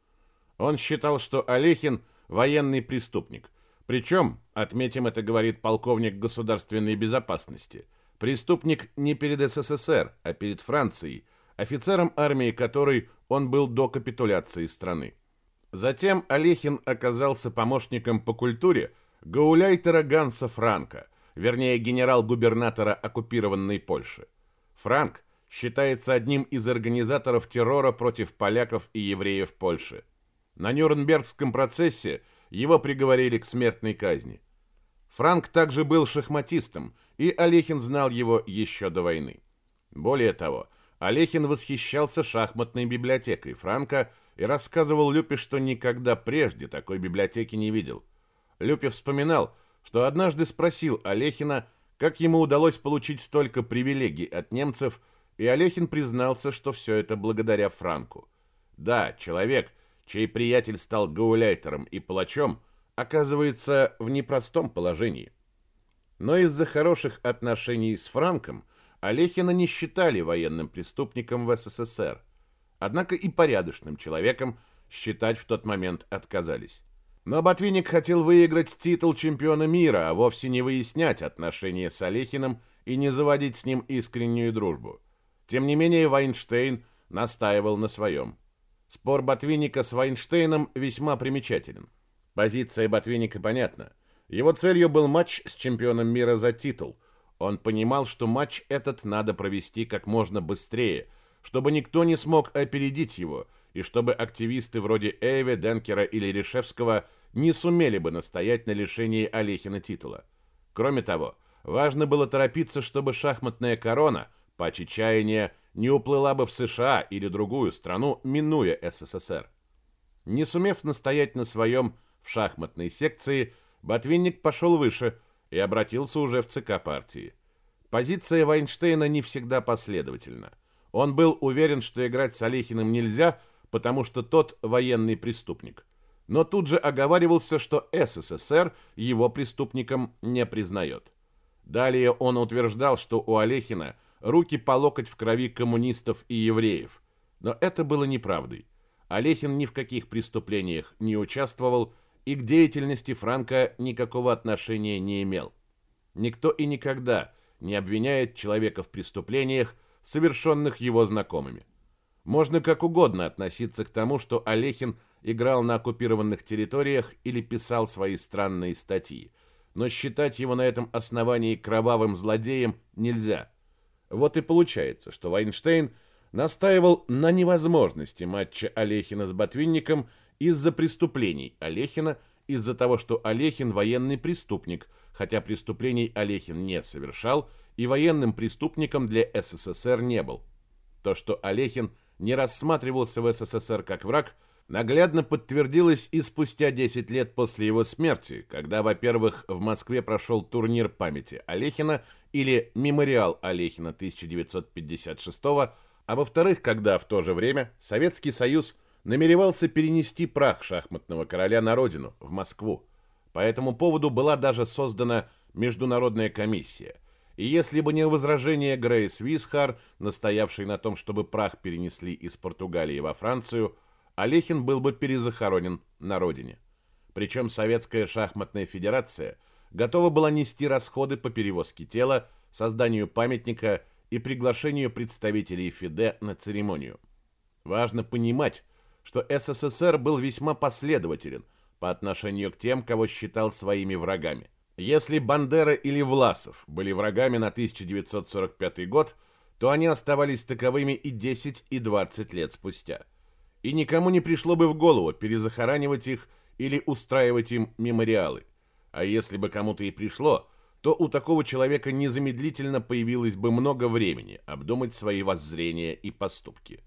Он считал, что Олехин – военный преступник – причем, отметим это говорит полковник государственной безопасности, преступник не перед СССР, а перед Францией, офицером армии которой он был до капитуляции страны. Затем Олехин оказался помощником по культуре гауляйтера Ганса Франка, вернее генерал-губернатора оккупированной Польши. Франк считается одним из организаторов террора против поляков и евреев Польши. На Нюрнбергском процессе его приговорили к смертной казни. Франк также был шахматистом и Олехин знал его еще до войны. Более того, Олехин восхищался шахматной библиотекой Франка и рассказывал Люпе, что никогда прежде такой библиотеки не видел. Люпе вспоминал, что однажды спросил Олехина, как ему удалось получить столько привилегий от немцев, и Олехин признался, что все это благодаря Франку. Да, человек, чей приятель стал гауляйтером и палачом, оказывается в непростом положении. Но из-за хороших отношений с Франком Олехина не считали военным преступником в СССР. Однако и порядочным человеком считать в тот момент отказались. Но Ботвинник хотел выиграть титул чемпиона мира, а вовсе не выяснять отношения с Олехиным и не заводить с ним искреннюю дружбу. Тем не менее, Вайнштейн настаивал на своем. Спор Ботвинника с Вайнштейном весьма примечателен. Позиция Ботвинника понятна. Его целью был матч с чемпионом мира за титул. Он понимал, что матч этот надо провести как можно быстрее, чтобы никто не смог опередить его – и чтобы активисты вроде Эйве, Денкера или Решевского не сумели бы настоять на лишении Олехина титула. Кроме того, важно было торопиться, чтобы шахматная корона, по чаяния, не уплыла бы в США или другую страну, минуя СССР. Не сумев настоять на своем в шахматной секции, Ботвинник пошел выше и обратился уже в ЦК партии. Позиция Вайнштейна не всегда последовательна. Он был уверен, что играть с Олехиным нельзя – потому что тот военный преступник. Но тут же оговаривался, что СССР его преступником не признает. Далее он утверждал, что у Олехина руки по локоть в крови коммунистов и евреев. Но это было неправдой. Олехин ни в каких преступлениях не участвовал и к деятельности Франка никакого отношения не имел. Никто и никогда не обвиняет человека в преступлениях, совершенных его знакомыми. Можно как угодно относиться к тому, что Олехин играл на оккупированных территориях или писал свои странные статьи, но считать его на этом основании кровавым злодеем нельзя. Вот и получается, что Вайнштейн настаивал на невозможности матча Олехина с Ботвинником из-за преступлений Олехина, из-за того, что Олехин военный преступник, хотя преступлений Олехин не совершал и военным преступником для СССР не был. То, что Олехин – не рассматривался в СССР как враг, наглядно подтвердилось и спустя 10 лет после его смерти, когда, во-первых, в Москве прошел турнир памяти Олехина или мемориал Олехина 1956 а во-вторых, когда в то же время Советский Союз намеревался перенести прах шахматного короля на родину, в Москву. По этому поводу была даже создана международная комиссия – и если бы не возражение Грейс Висхар, настоявшей на том, чтобы прах перенесли из Португалии во Францию, Олехин был бы перезахоронен на родине. Причем Советская шахматная федерация готова была нести расходы по перевозке тела, созданию памятника и приглашению представителей ФИДЕ на церемонию. Важно понимать, что СССР был весьма последователен по отношению к тем, кого считал своими врагами – если Бандера или Власов были врагами на 1945 год, то они оставались таковыми и 10, и 20 лет спустя. И никому не пришло бы в голову перезахоранивать их или устраивать им мемориалы. А если бы кому-то и пришло, то у такого человека незамедлительно появилось бы много времени обдумать свои воззрения и поступки.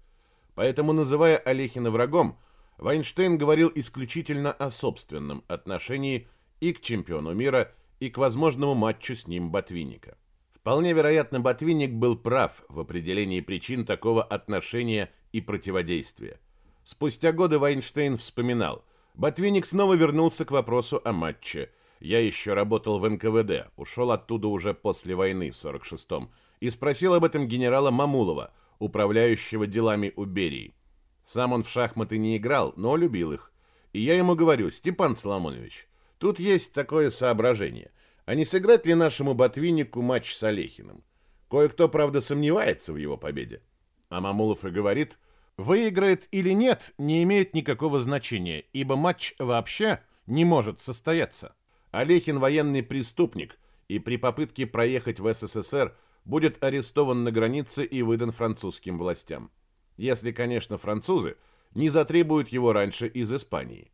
Поэтому, называя Олехина врагом, Вайнштейн говорил исключительно о собственном отношении и к чемпиону мира, и к возможному матчу с ним Ботвинника. Вполне вероятно, Ботвинник был прав в определении причин такого отношения и противодействия. Спустя годы Вайнштейн вспоминал, Ботвинник снова вернулся к вопросу о матче. Я еще работал в НКВД, ушел оттуда уже после войны в 46-м, и спросил об этом генерала Мамулова, управляющего делами у Берии. Сам он в шахматы не играл, но любил их. И я ему говорю, Степан Соломонович, тут есть такое соображение. А не сыграть ли нашему Ботвиннику матч с Олехиным? Кое-кто, правда, сомневается в его победе. А Мамулов и говорит, выиграет или нет, не имеет никакого значения, ибо матч вообще не может состояться. Олехин военный преступник, и при попытке проехать в СССР будет арестован на границе и выдан французским властям. Если, конечно, французы не затребуют его раньше из Испании.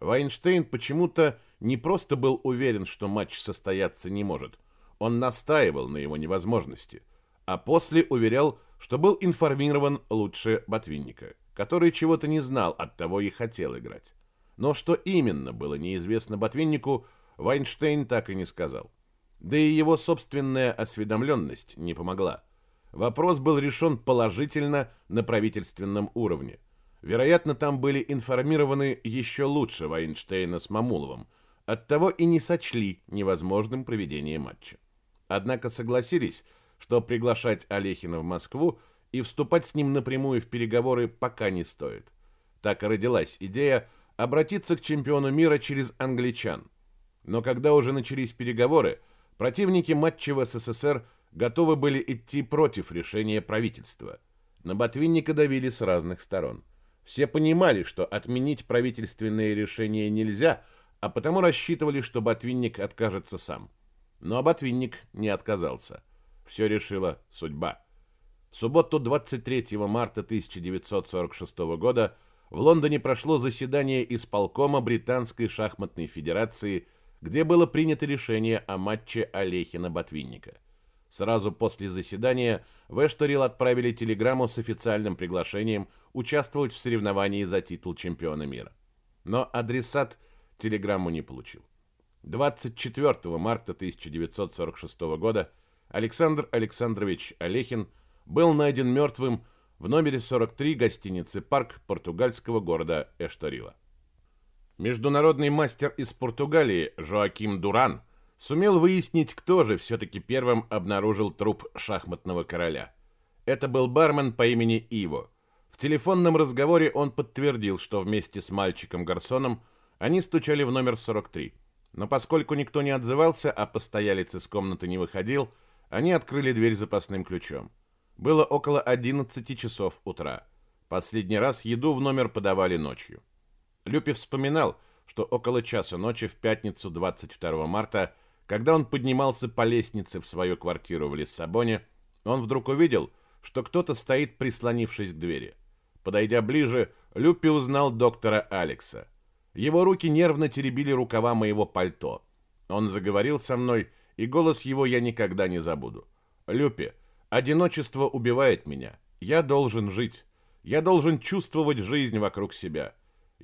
Вайнштейн почему-то не просто был уверен, что матч состояться не может. он настаивал на его невозможности, а после уверял, что был информирован лучше Ботвинника, который чего-то не знал, от того и хотел играть. Но что именно было неизвестно Ботвиннику, Вайнштейн так и не сказал. Да и его собственная осведомленность не помогла. Вопрос был решен положительно на правительственном уровне. Вероятно, там были информированы еще лучше Вайнштейна с Мамуловым, оттого и не сочли невозможным проведение матча. Однако согласились, что приглашать Олехина в Москву и вступать с ним напрямую в переговоры пока не стоит. Так и родилась идея обратиться к чемпиону мира через англичан. Но когда уже начались переговоры, противники матча в СССР готовы были идти против решения правительства. На Ботвинника давили с разных сторон. Все понимали, что отменить правительственные решения нельзя, а потому рассчитывали, что Ботвинник откажется сам. Но Ботвинник не отказался. Все решила судьба. В субботу 23 марта 1946 года в Лондоне прошло заседание исполкома Британской шахматной федерации, где было принято решение о матче Олехина-Ботвинника. Сразу после заседания в Эшторил отправили телеграмму с официальным приглашением участвовать в соревновании за титул чемпиона мира. Но адресат телеграмму не получил. 24 марта 1946 года Александр Александрович Олехин был найден мертвым в номере 43 гостиницы «Парк» португальского города Эшторила. Международный мастер из Португалии Жоаким Дуран сумел выяснить, кто же все-таки первым обнаружил труп шахматного короля. Это был бармен по имени Иво. В телефонном разговоре он подтвердил, что вместе с мальчиком-гарсоном они стучали в номер 43. Но поскольку никто не отзывался, а постоялец из комнаты не выходил, они открыли дверь запасным ключом. Было около 11 часов утра. Последний раз еду в номер подавали ночью. Люпи вспоминал, что около часа ночи в пятницу 22 марта, когда он поднимался по лестнице в свою квартиру в Лиссабоне, он вдруг увидел, что кто-то стоит, прислонившись к двери. Подойдя ближе, Люпи узнал доктора Алекса. Его руки нервно теребили рукава моего пальто. Он заговорил со мной, и голос его я никогда не забуду. «Люпи, одиночество убивает меня. Я должен жить. Я должен чувствовать жизнь вокруг себя.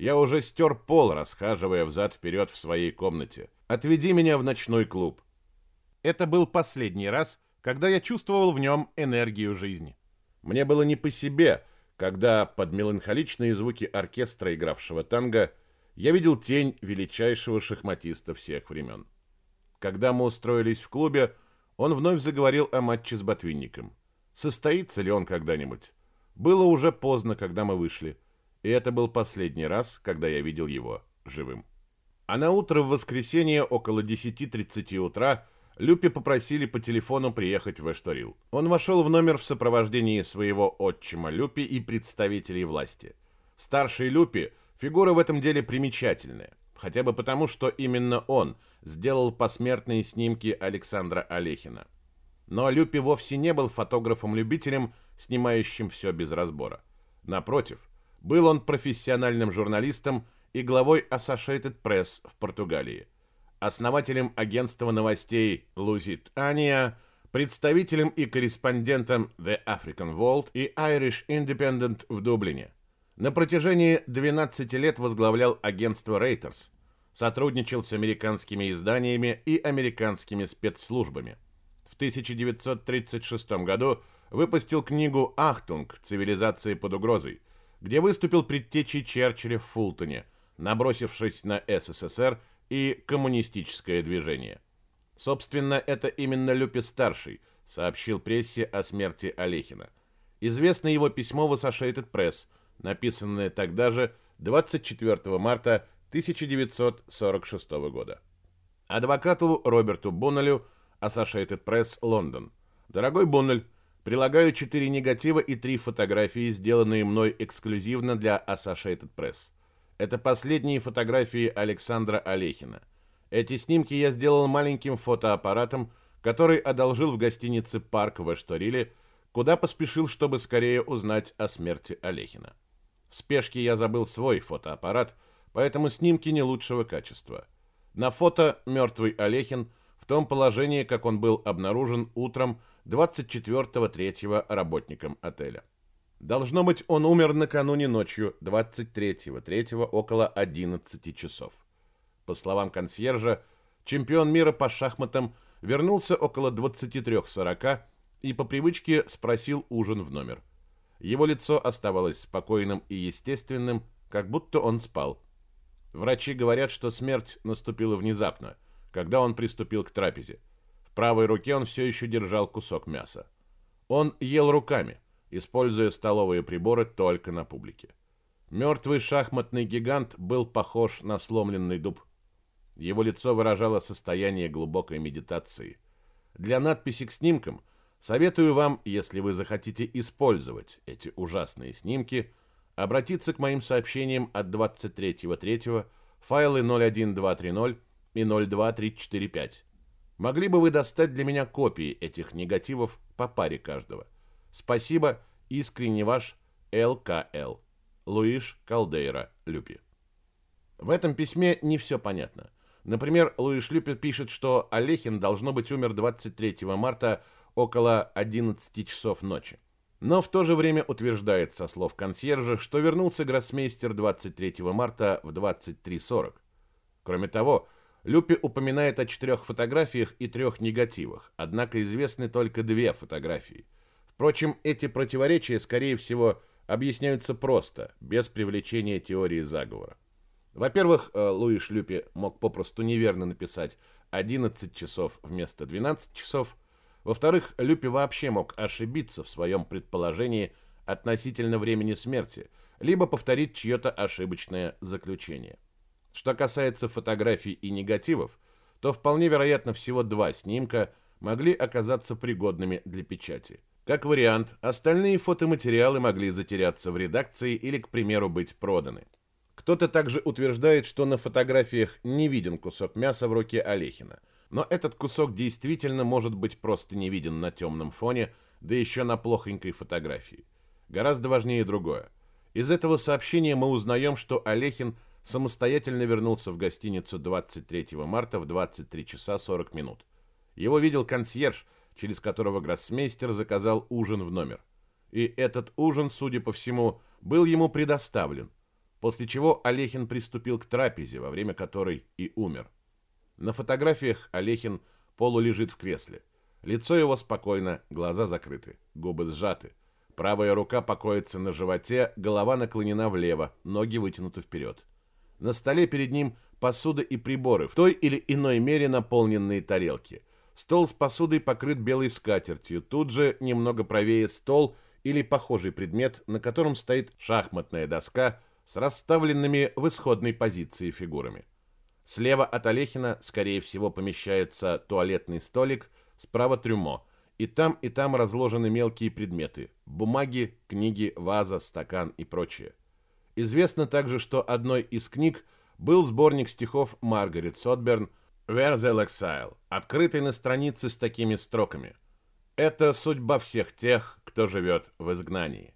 Я уже стер пол, расхаживая взад-вперед в своей комнате. Отведи меня в ночной клуб». Это был последний раз, когда я чувствовал в нем энергию жизни. Мне было не по себе, когда под меланхоличные звуки оркестра, игравшего танго, я видел тень величайшего шахматиста всех времен. Когда мы устроились в клубе, он вновь заговорил о матче с Ботвинником. Состоится ли он когда-нибудь? Было уже поздно, когда мы вышли, и это был последний раз, когда я видел его живым. А на утро в воскресенье около 10.30 утра Люпи попросили по телефону приехать в Эшторил. Он вошел в номер в сопровождении своего отчима Люпи и представителей власти. Старший Люпи Фигура в этом деле примечательная, хотя бы потому, что именно он сделал посмертные снимки Александра Олехина. Но Люпи вовсе не был фотографом-любителем, снимающим все без разбора. Напротив, был он профессиональным журналистом и главой Associated Press в Португалии, основателем агентства новостей Lusitania, представителем и корреспондентом The African World и Irish Independent в Дублине – на протяжении 12 лет возглавлял агентство Reuters, сотрудничал с американскими изданиями и американскими спецслужбами. В 1936 году выпустил книгу «Ахтунг. Цивилизации под угрозой», где выступил предтечей Черчилля в Фултоне, набросившись на СССР и коммунистическое движение. Собственно, это именно Люпи-старший сообщил прессе о смерти Алехина. Известно его письмо в Associated Press – написанное тогда же 24 марта 1946 года. Адвокату Роберту Боннелю, Associated Press, Лондон. Дорогой Боннель, прилагаю четыре негатива и три фотографии, сделанные мной эксклюзивно для Associated Press. Это последние фотографии Александра Олехина. Эти снимки я сделал маленьким фотоаппаратом, который одолжил в гостинице «Парк» в Эшториле, куда поспешил, чтобы скорее узнать о смерти Олехина. В спешке я забыл свой фотоаппарат, поэтому снимки не лучшего качества. На фото мертвый Олехин, в том положении, как он был обнаружен утром 24-3 работником отеля. Должно быть, он умер накануне ночью 23-3 около 11 часов. По словам консьержа, чемпион мира по шахматам вернулся около 23.40 и по привычке спросил ужин в номер. Его лицо оставалось спокойным и естественным, как будто он спал. Врачи говорят, что смерть наступила внезапно, когда он приступил к трапезе. Правой руке он все еще держал кусок мяса. Он ел руками, используя столовые приборы только на публике. Мертвый шахматный гигант был похож на сломленный дуб. Его лицо выражало состояние глубокой медитации. Для надписи к снимкам советую вам, если вы захотите использовать эти ужасные снимки, обратиться к моим сообщениям от 23.3, файлы 01230 и 02345. Могли бы вы достать для меня копии этих негативов по паре каждого? Спасибо, искренне ваш ЛКЛ. Луиш Калдейра Люпи. В этом письме не все понятно. Например, Луиш Люпи пишет, что Олехин должно быть умер 23 марта около 11 часов ночи. Но в то же время утверждает со слов консьержа, что вернулся гроссмейстер 23 марта в 23.40. Кроме того, Люпи упоминает о четырех фотографиях и трех негативах, однако известны только две фотографии. Впрочем, эти противоречия, скорее всего, объясняются просто, без привлечения теории заговора. Во-первых, э, Луи Шлюпи мог попросту неверно написать 11 часов вместо 12 часов. Во-вторых, Люпи вообще мог ошибиться в своем предположении относительно времени смерти, либо повторить чье-то ошибочное заключение. Что касается фотографий и негативов, то вполне вероятно всего два снимка могли оказаться пригодными для печати. Как вариант, остальные фотоматериалы могли затеряться в редакции или, к примеру, быть проданы. Кто-то также утверждает, что на фотографиях не виден кусок мяса в руке Олехина. Но этот кусок действительно может быть просто не виден на темном фоне, да еще на плохонькой фотографии. Гораздо важнее другое. Из этого сообщения мы узнаем, что Олехин – самостоятельно вернулся в гостиницу 23 марта в 23 часа 40 минут. Его видел консьерж, через которого гроссмейстер заказал ужин в номер. И этот ужин, судя по всему, был ему предоставлен, после чего Олехин приступил к трапезе, во время которой и умер. На фотографиях Олехин полулежит в кресле. Лицо его спокойно, глаза закрыты, губы сжаты. Правая рука покоится на животе, голова наклонена влево, ноги вытянуты вперед. На столе перед ним посуда и приборы, в той или иной мере наполненные тарелки. Стол с посудой покрыт белой скатертью. Тут же, немного правее, стол или похожий предмет, на котором стоит шахматная доска с расставленными в исходной позиции фигурами. Слева от Олехина, скорее всего, помещается туалетный столик, справа трюмо. И там, и там разложены мелкие предметы – бумаги, книги, ваза, стакан и прочее. Известно также, что одной из книг был сборник стихов Маргарет Сотберн «Where the Exile», открытый на странице с такими строками. «Это судьба всех тех, кто живет в изгнании».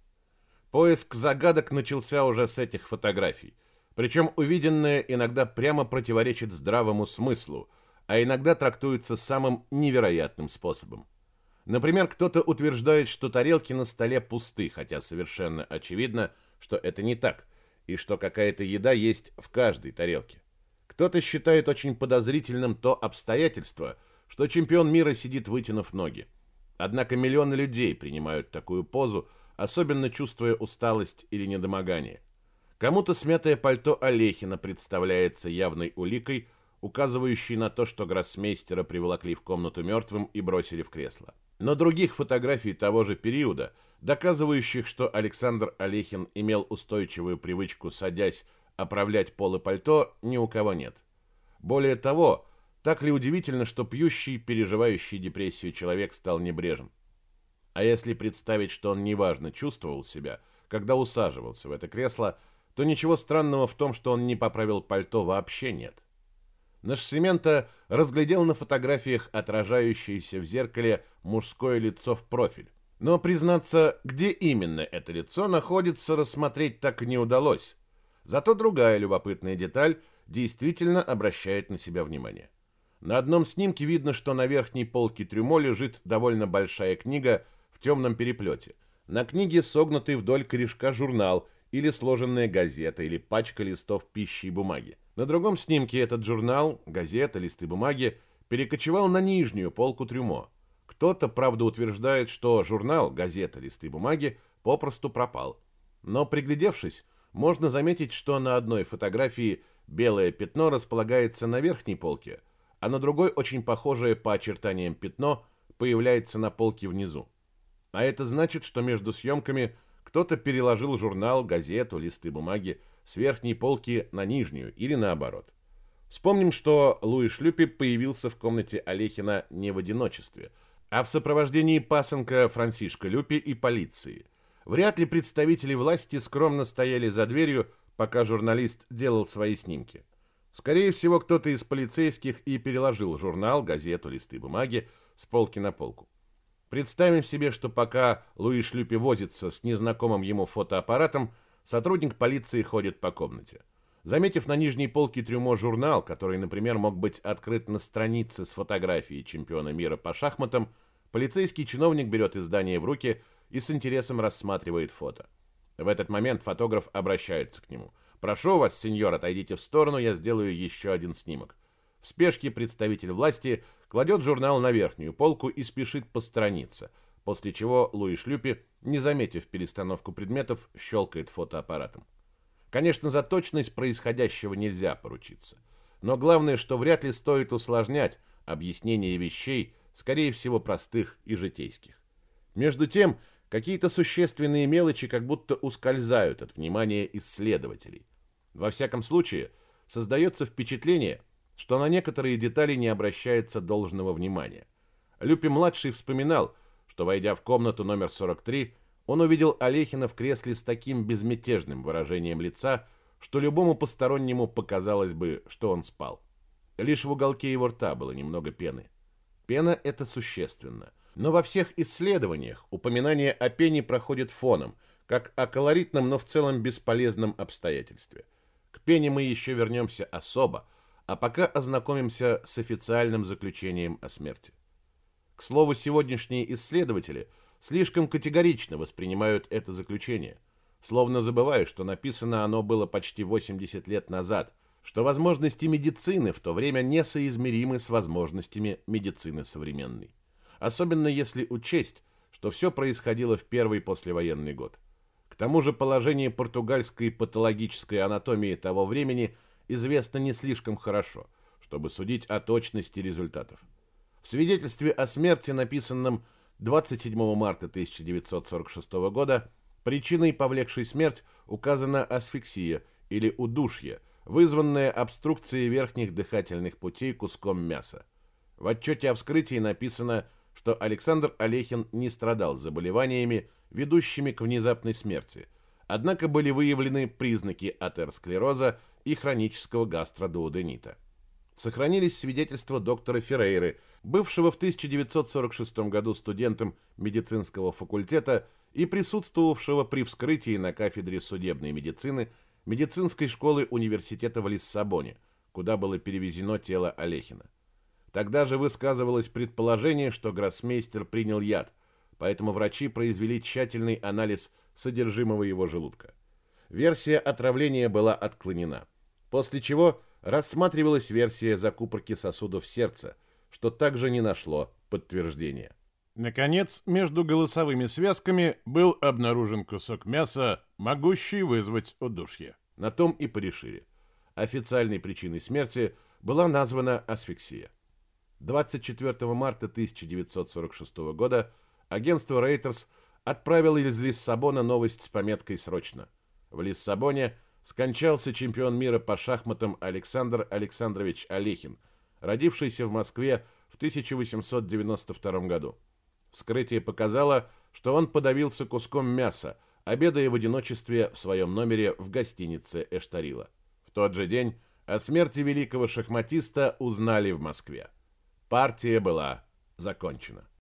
Поиск загадок начался уже с этих фотографий. Причем увиденное иногда прямо противоречит здравому смыслу, а иногда трактуется самым невероятным способом. Например, кто-то утверждает, что тарелки на столе пусты, хотя совершенно очевидно – что это не так, и что какая-то еда есть в каждой тарелке. Кто-то считает очень подозрительным то обстоятельство, что чемпион мира сидит вытянув ноги. Однако миллионы людей принимают такую позу, особенно чувствуя усталость или недомогание. Кому-то смятое пальто Олехина представляется явной уликой, указывающей на то, что гроссмейстера приволокли в комнату мертвым и бросили в кресло. Но других фотографий того же периода – доказывающих, что Александр Олехин имел устойчивую привычку, садясь, оправлять пол и пальто, ни у кого нет. Более того, так ли удивительно, что пьющий, переживающий депрессию человек стал небрежен? А если представить, что он неважно чувствовал себя, когда усаживался в это кресло, то ничего странного в том, что он не поправил пальто, вообще нет. Наш Семента разглядел на фотографиях отражающееся в зеркале мужское лицо в профиль. Но, признаться, где именно это лицо находится, рассмотреть так не удалось. Зато другая любопытная деталь действительно обращает на себя внимание. На одном снимке видно, что на верхней полке трюмо лежит довольно большая книга в темном переплете. На книге согнутый вдоль корешка журнал или сложенная газета или пачка листов пищи и бумаги. На другом снимке этот журнал, газета, листы бумаги перекочевал на нижнюю полку трюмо. Кто-то, правда, утверждает, что журнал, газета, листы бумаги попросту пропал. Но приглядевшись, можно заметить, что на одной фотографии белое пятно располагается на верхней полке, а на другой очень похожее по очертаниям пятно появляется на полке внизу. А это значит, что между съемками кто-то переложил журнал, газету, листы бумаги с верхней полки на нижнюю или наоборот. Вспомним, что Луи Шлюпи появился в комнате Олехина не в одиночестве, а в сопровождении пасынка Франсишка Люпи и полиции – Вряд ли представители власти скромно стояли за дверью, пока журналист делал свои снимки. Скорее всего, кто-то из полицейских и переложил журнал, газету, листы бумаги с полки на полку. Представим себе, что пока Луи Шлюпи возится с незнакомым ему фотоаппаратом, сотрудник полиции ходит по комнате. Заметив на нижней полке трюмо журнал, который, например, мог быть открыт на странице с фотографией чемпиона мира по шахматам, полицейский чиновник берет издание в руки – и с интересом рассматривает фото. В этот момент фотограф обращается к нему. «Прошу вас, сеньор, отойдите в сторону, я сделаю еще один снимок». В спешке представитель власти кладет журнал на верхнюю полку и спешит посторониться, после чего Луи Шлюпи, не заметив перестановку предметов, щелкает фотоаппаратом. Конечно, за точность происходящего нельзя поручиться. Но главное, что вряд ли стоит усложнять объяснение вещей, скорее всего, простых и житейских. Между тем, Какие-то существенные мелочи как будто ускользают от внимания исследователей. Во всяком случае, создается впечатление, что на некоторые детали не обращается должного внимания. Люпи-младший вспоминал, что, войдя в комнату номер 43, он увидел Олехина в кресле с таким безмятежным выражением лица, что любому постороннему показалось бы, что он спал. Лишь в уголке его рта было немного пены. Пена – это существенно – но во всех исследованиях упоминание о пене проходит фоном, как о колоритном, но в целом бесполезном обстоятельстве. К пене мы еще вернемся особо, а пока ознакомимся с официальным заключением о смерти. К слову, сегодняшние исследователи слишком категорично воспринимают это заключение, словно забывая, что написано оно было почти 80 лет назад, что возможности медицины в то время несоизмеримы с возможностями медицины современной особенно если учесть, что все происходило в первый послевоенный год. К тому же положение португальской патологической анатомии того времени известно не слишком хорошо, чтобы судить о точности результатов. В свидетельстве о смерти, написанном 27 марта 1946 года, причиной, повлекшей смерть, указана асфиксия или удушье, вызванное обструкцией верхних дыхательных путей куском мяса. В отчете о вскрытии написано что Александр Олехин не страдал заболеваниями, ведущими к внезапной смерти, однако были выявлены признаки атеросклероза и хронического гастродуоденита. Сохранились свидетельства доктора Феррейры, бывшего в 1946 году студентом медицинского факультета и присутствовавшего при вскрытии на кафедре судебной медицины медицинской школы университета в Лиссабоне, куда было перевезено тело Олехина. Тогда же высказывалось предположение, что гроссмейстер принял яд, поэтому врачи произвели тщательный анализ содержимого его желудка. Версия отравления была отклонена, после чего рассматривалась версия закупорки сосудов сердца, что также не нашло подтверждения. Наконец, между голосовыми связками был обнаружен кусок мяса, могущий вызвать удушье. На том и порешили. Официальной причиной смерти была названа асфиксия. 24 марта 1946 года агентство Reuters отправило из Лиссабона новость с пометкой «Срочно». В Лиссабоне скончался чемпион мира по шахматам Александр Александрович Олехин, родившийся в Москве в 1892 году. Вскрытие показало, что он подавился куском мяса, обедая в одиночестве в своем номере в гостинице Эштарила. В тот же день о смерти великого шахматиста узнали в Москве. Партия была закончена.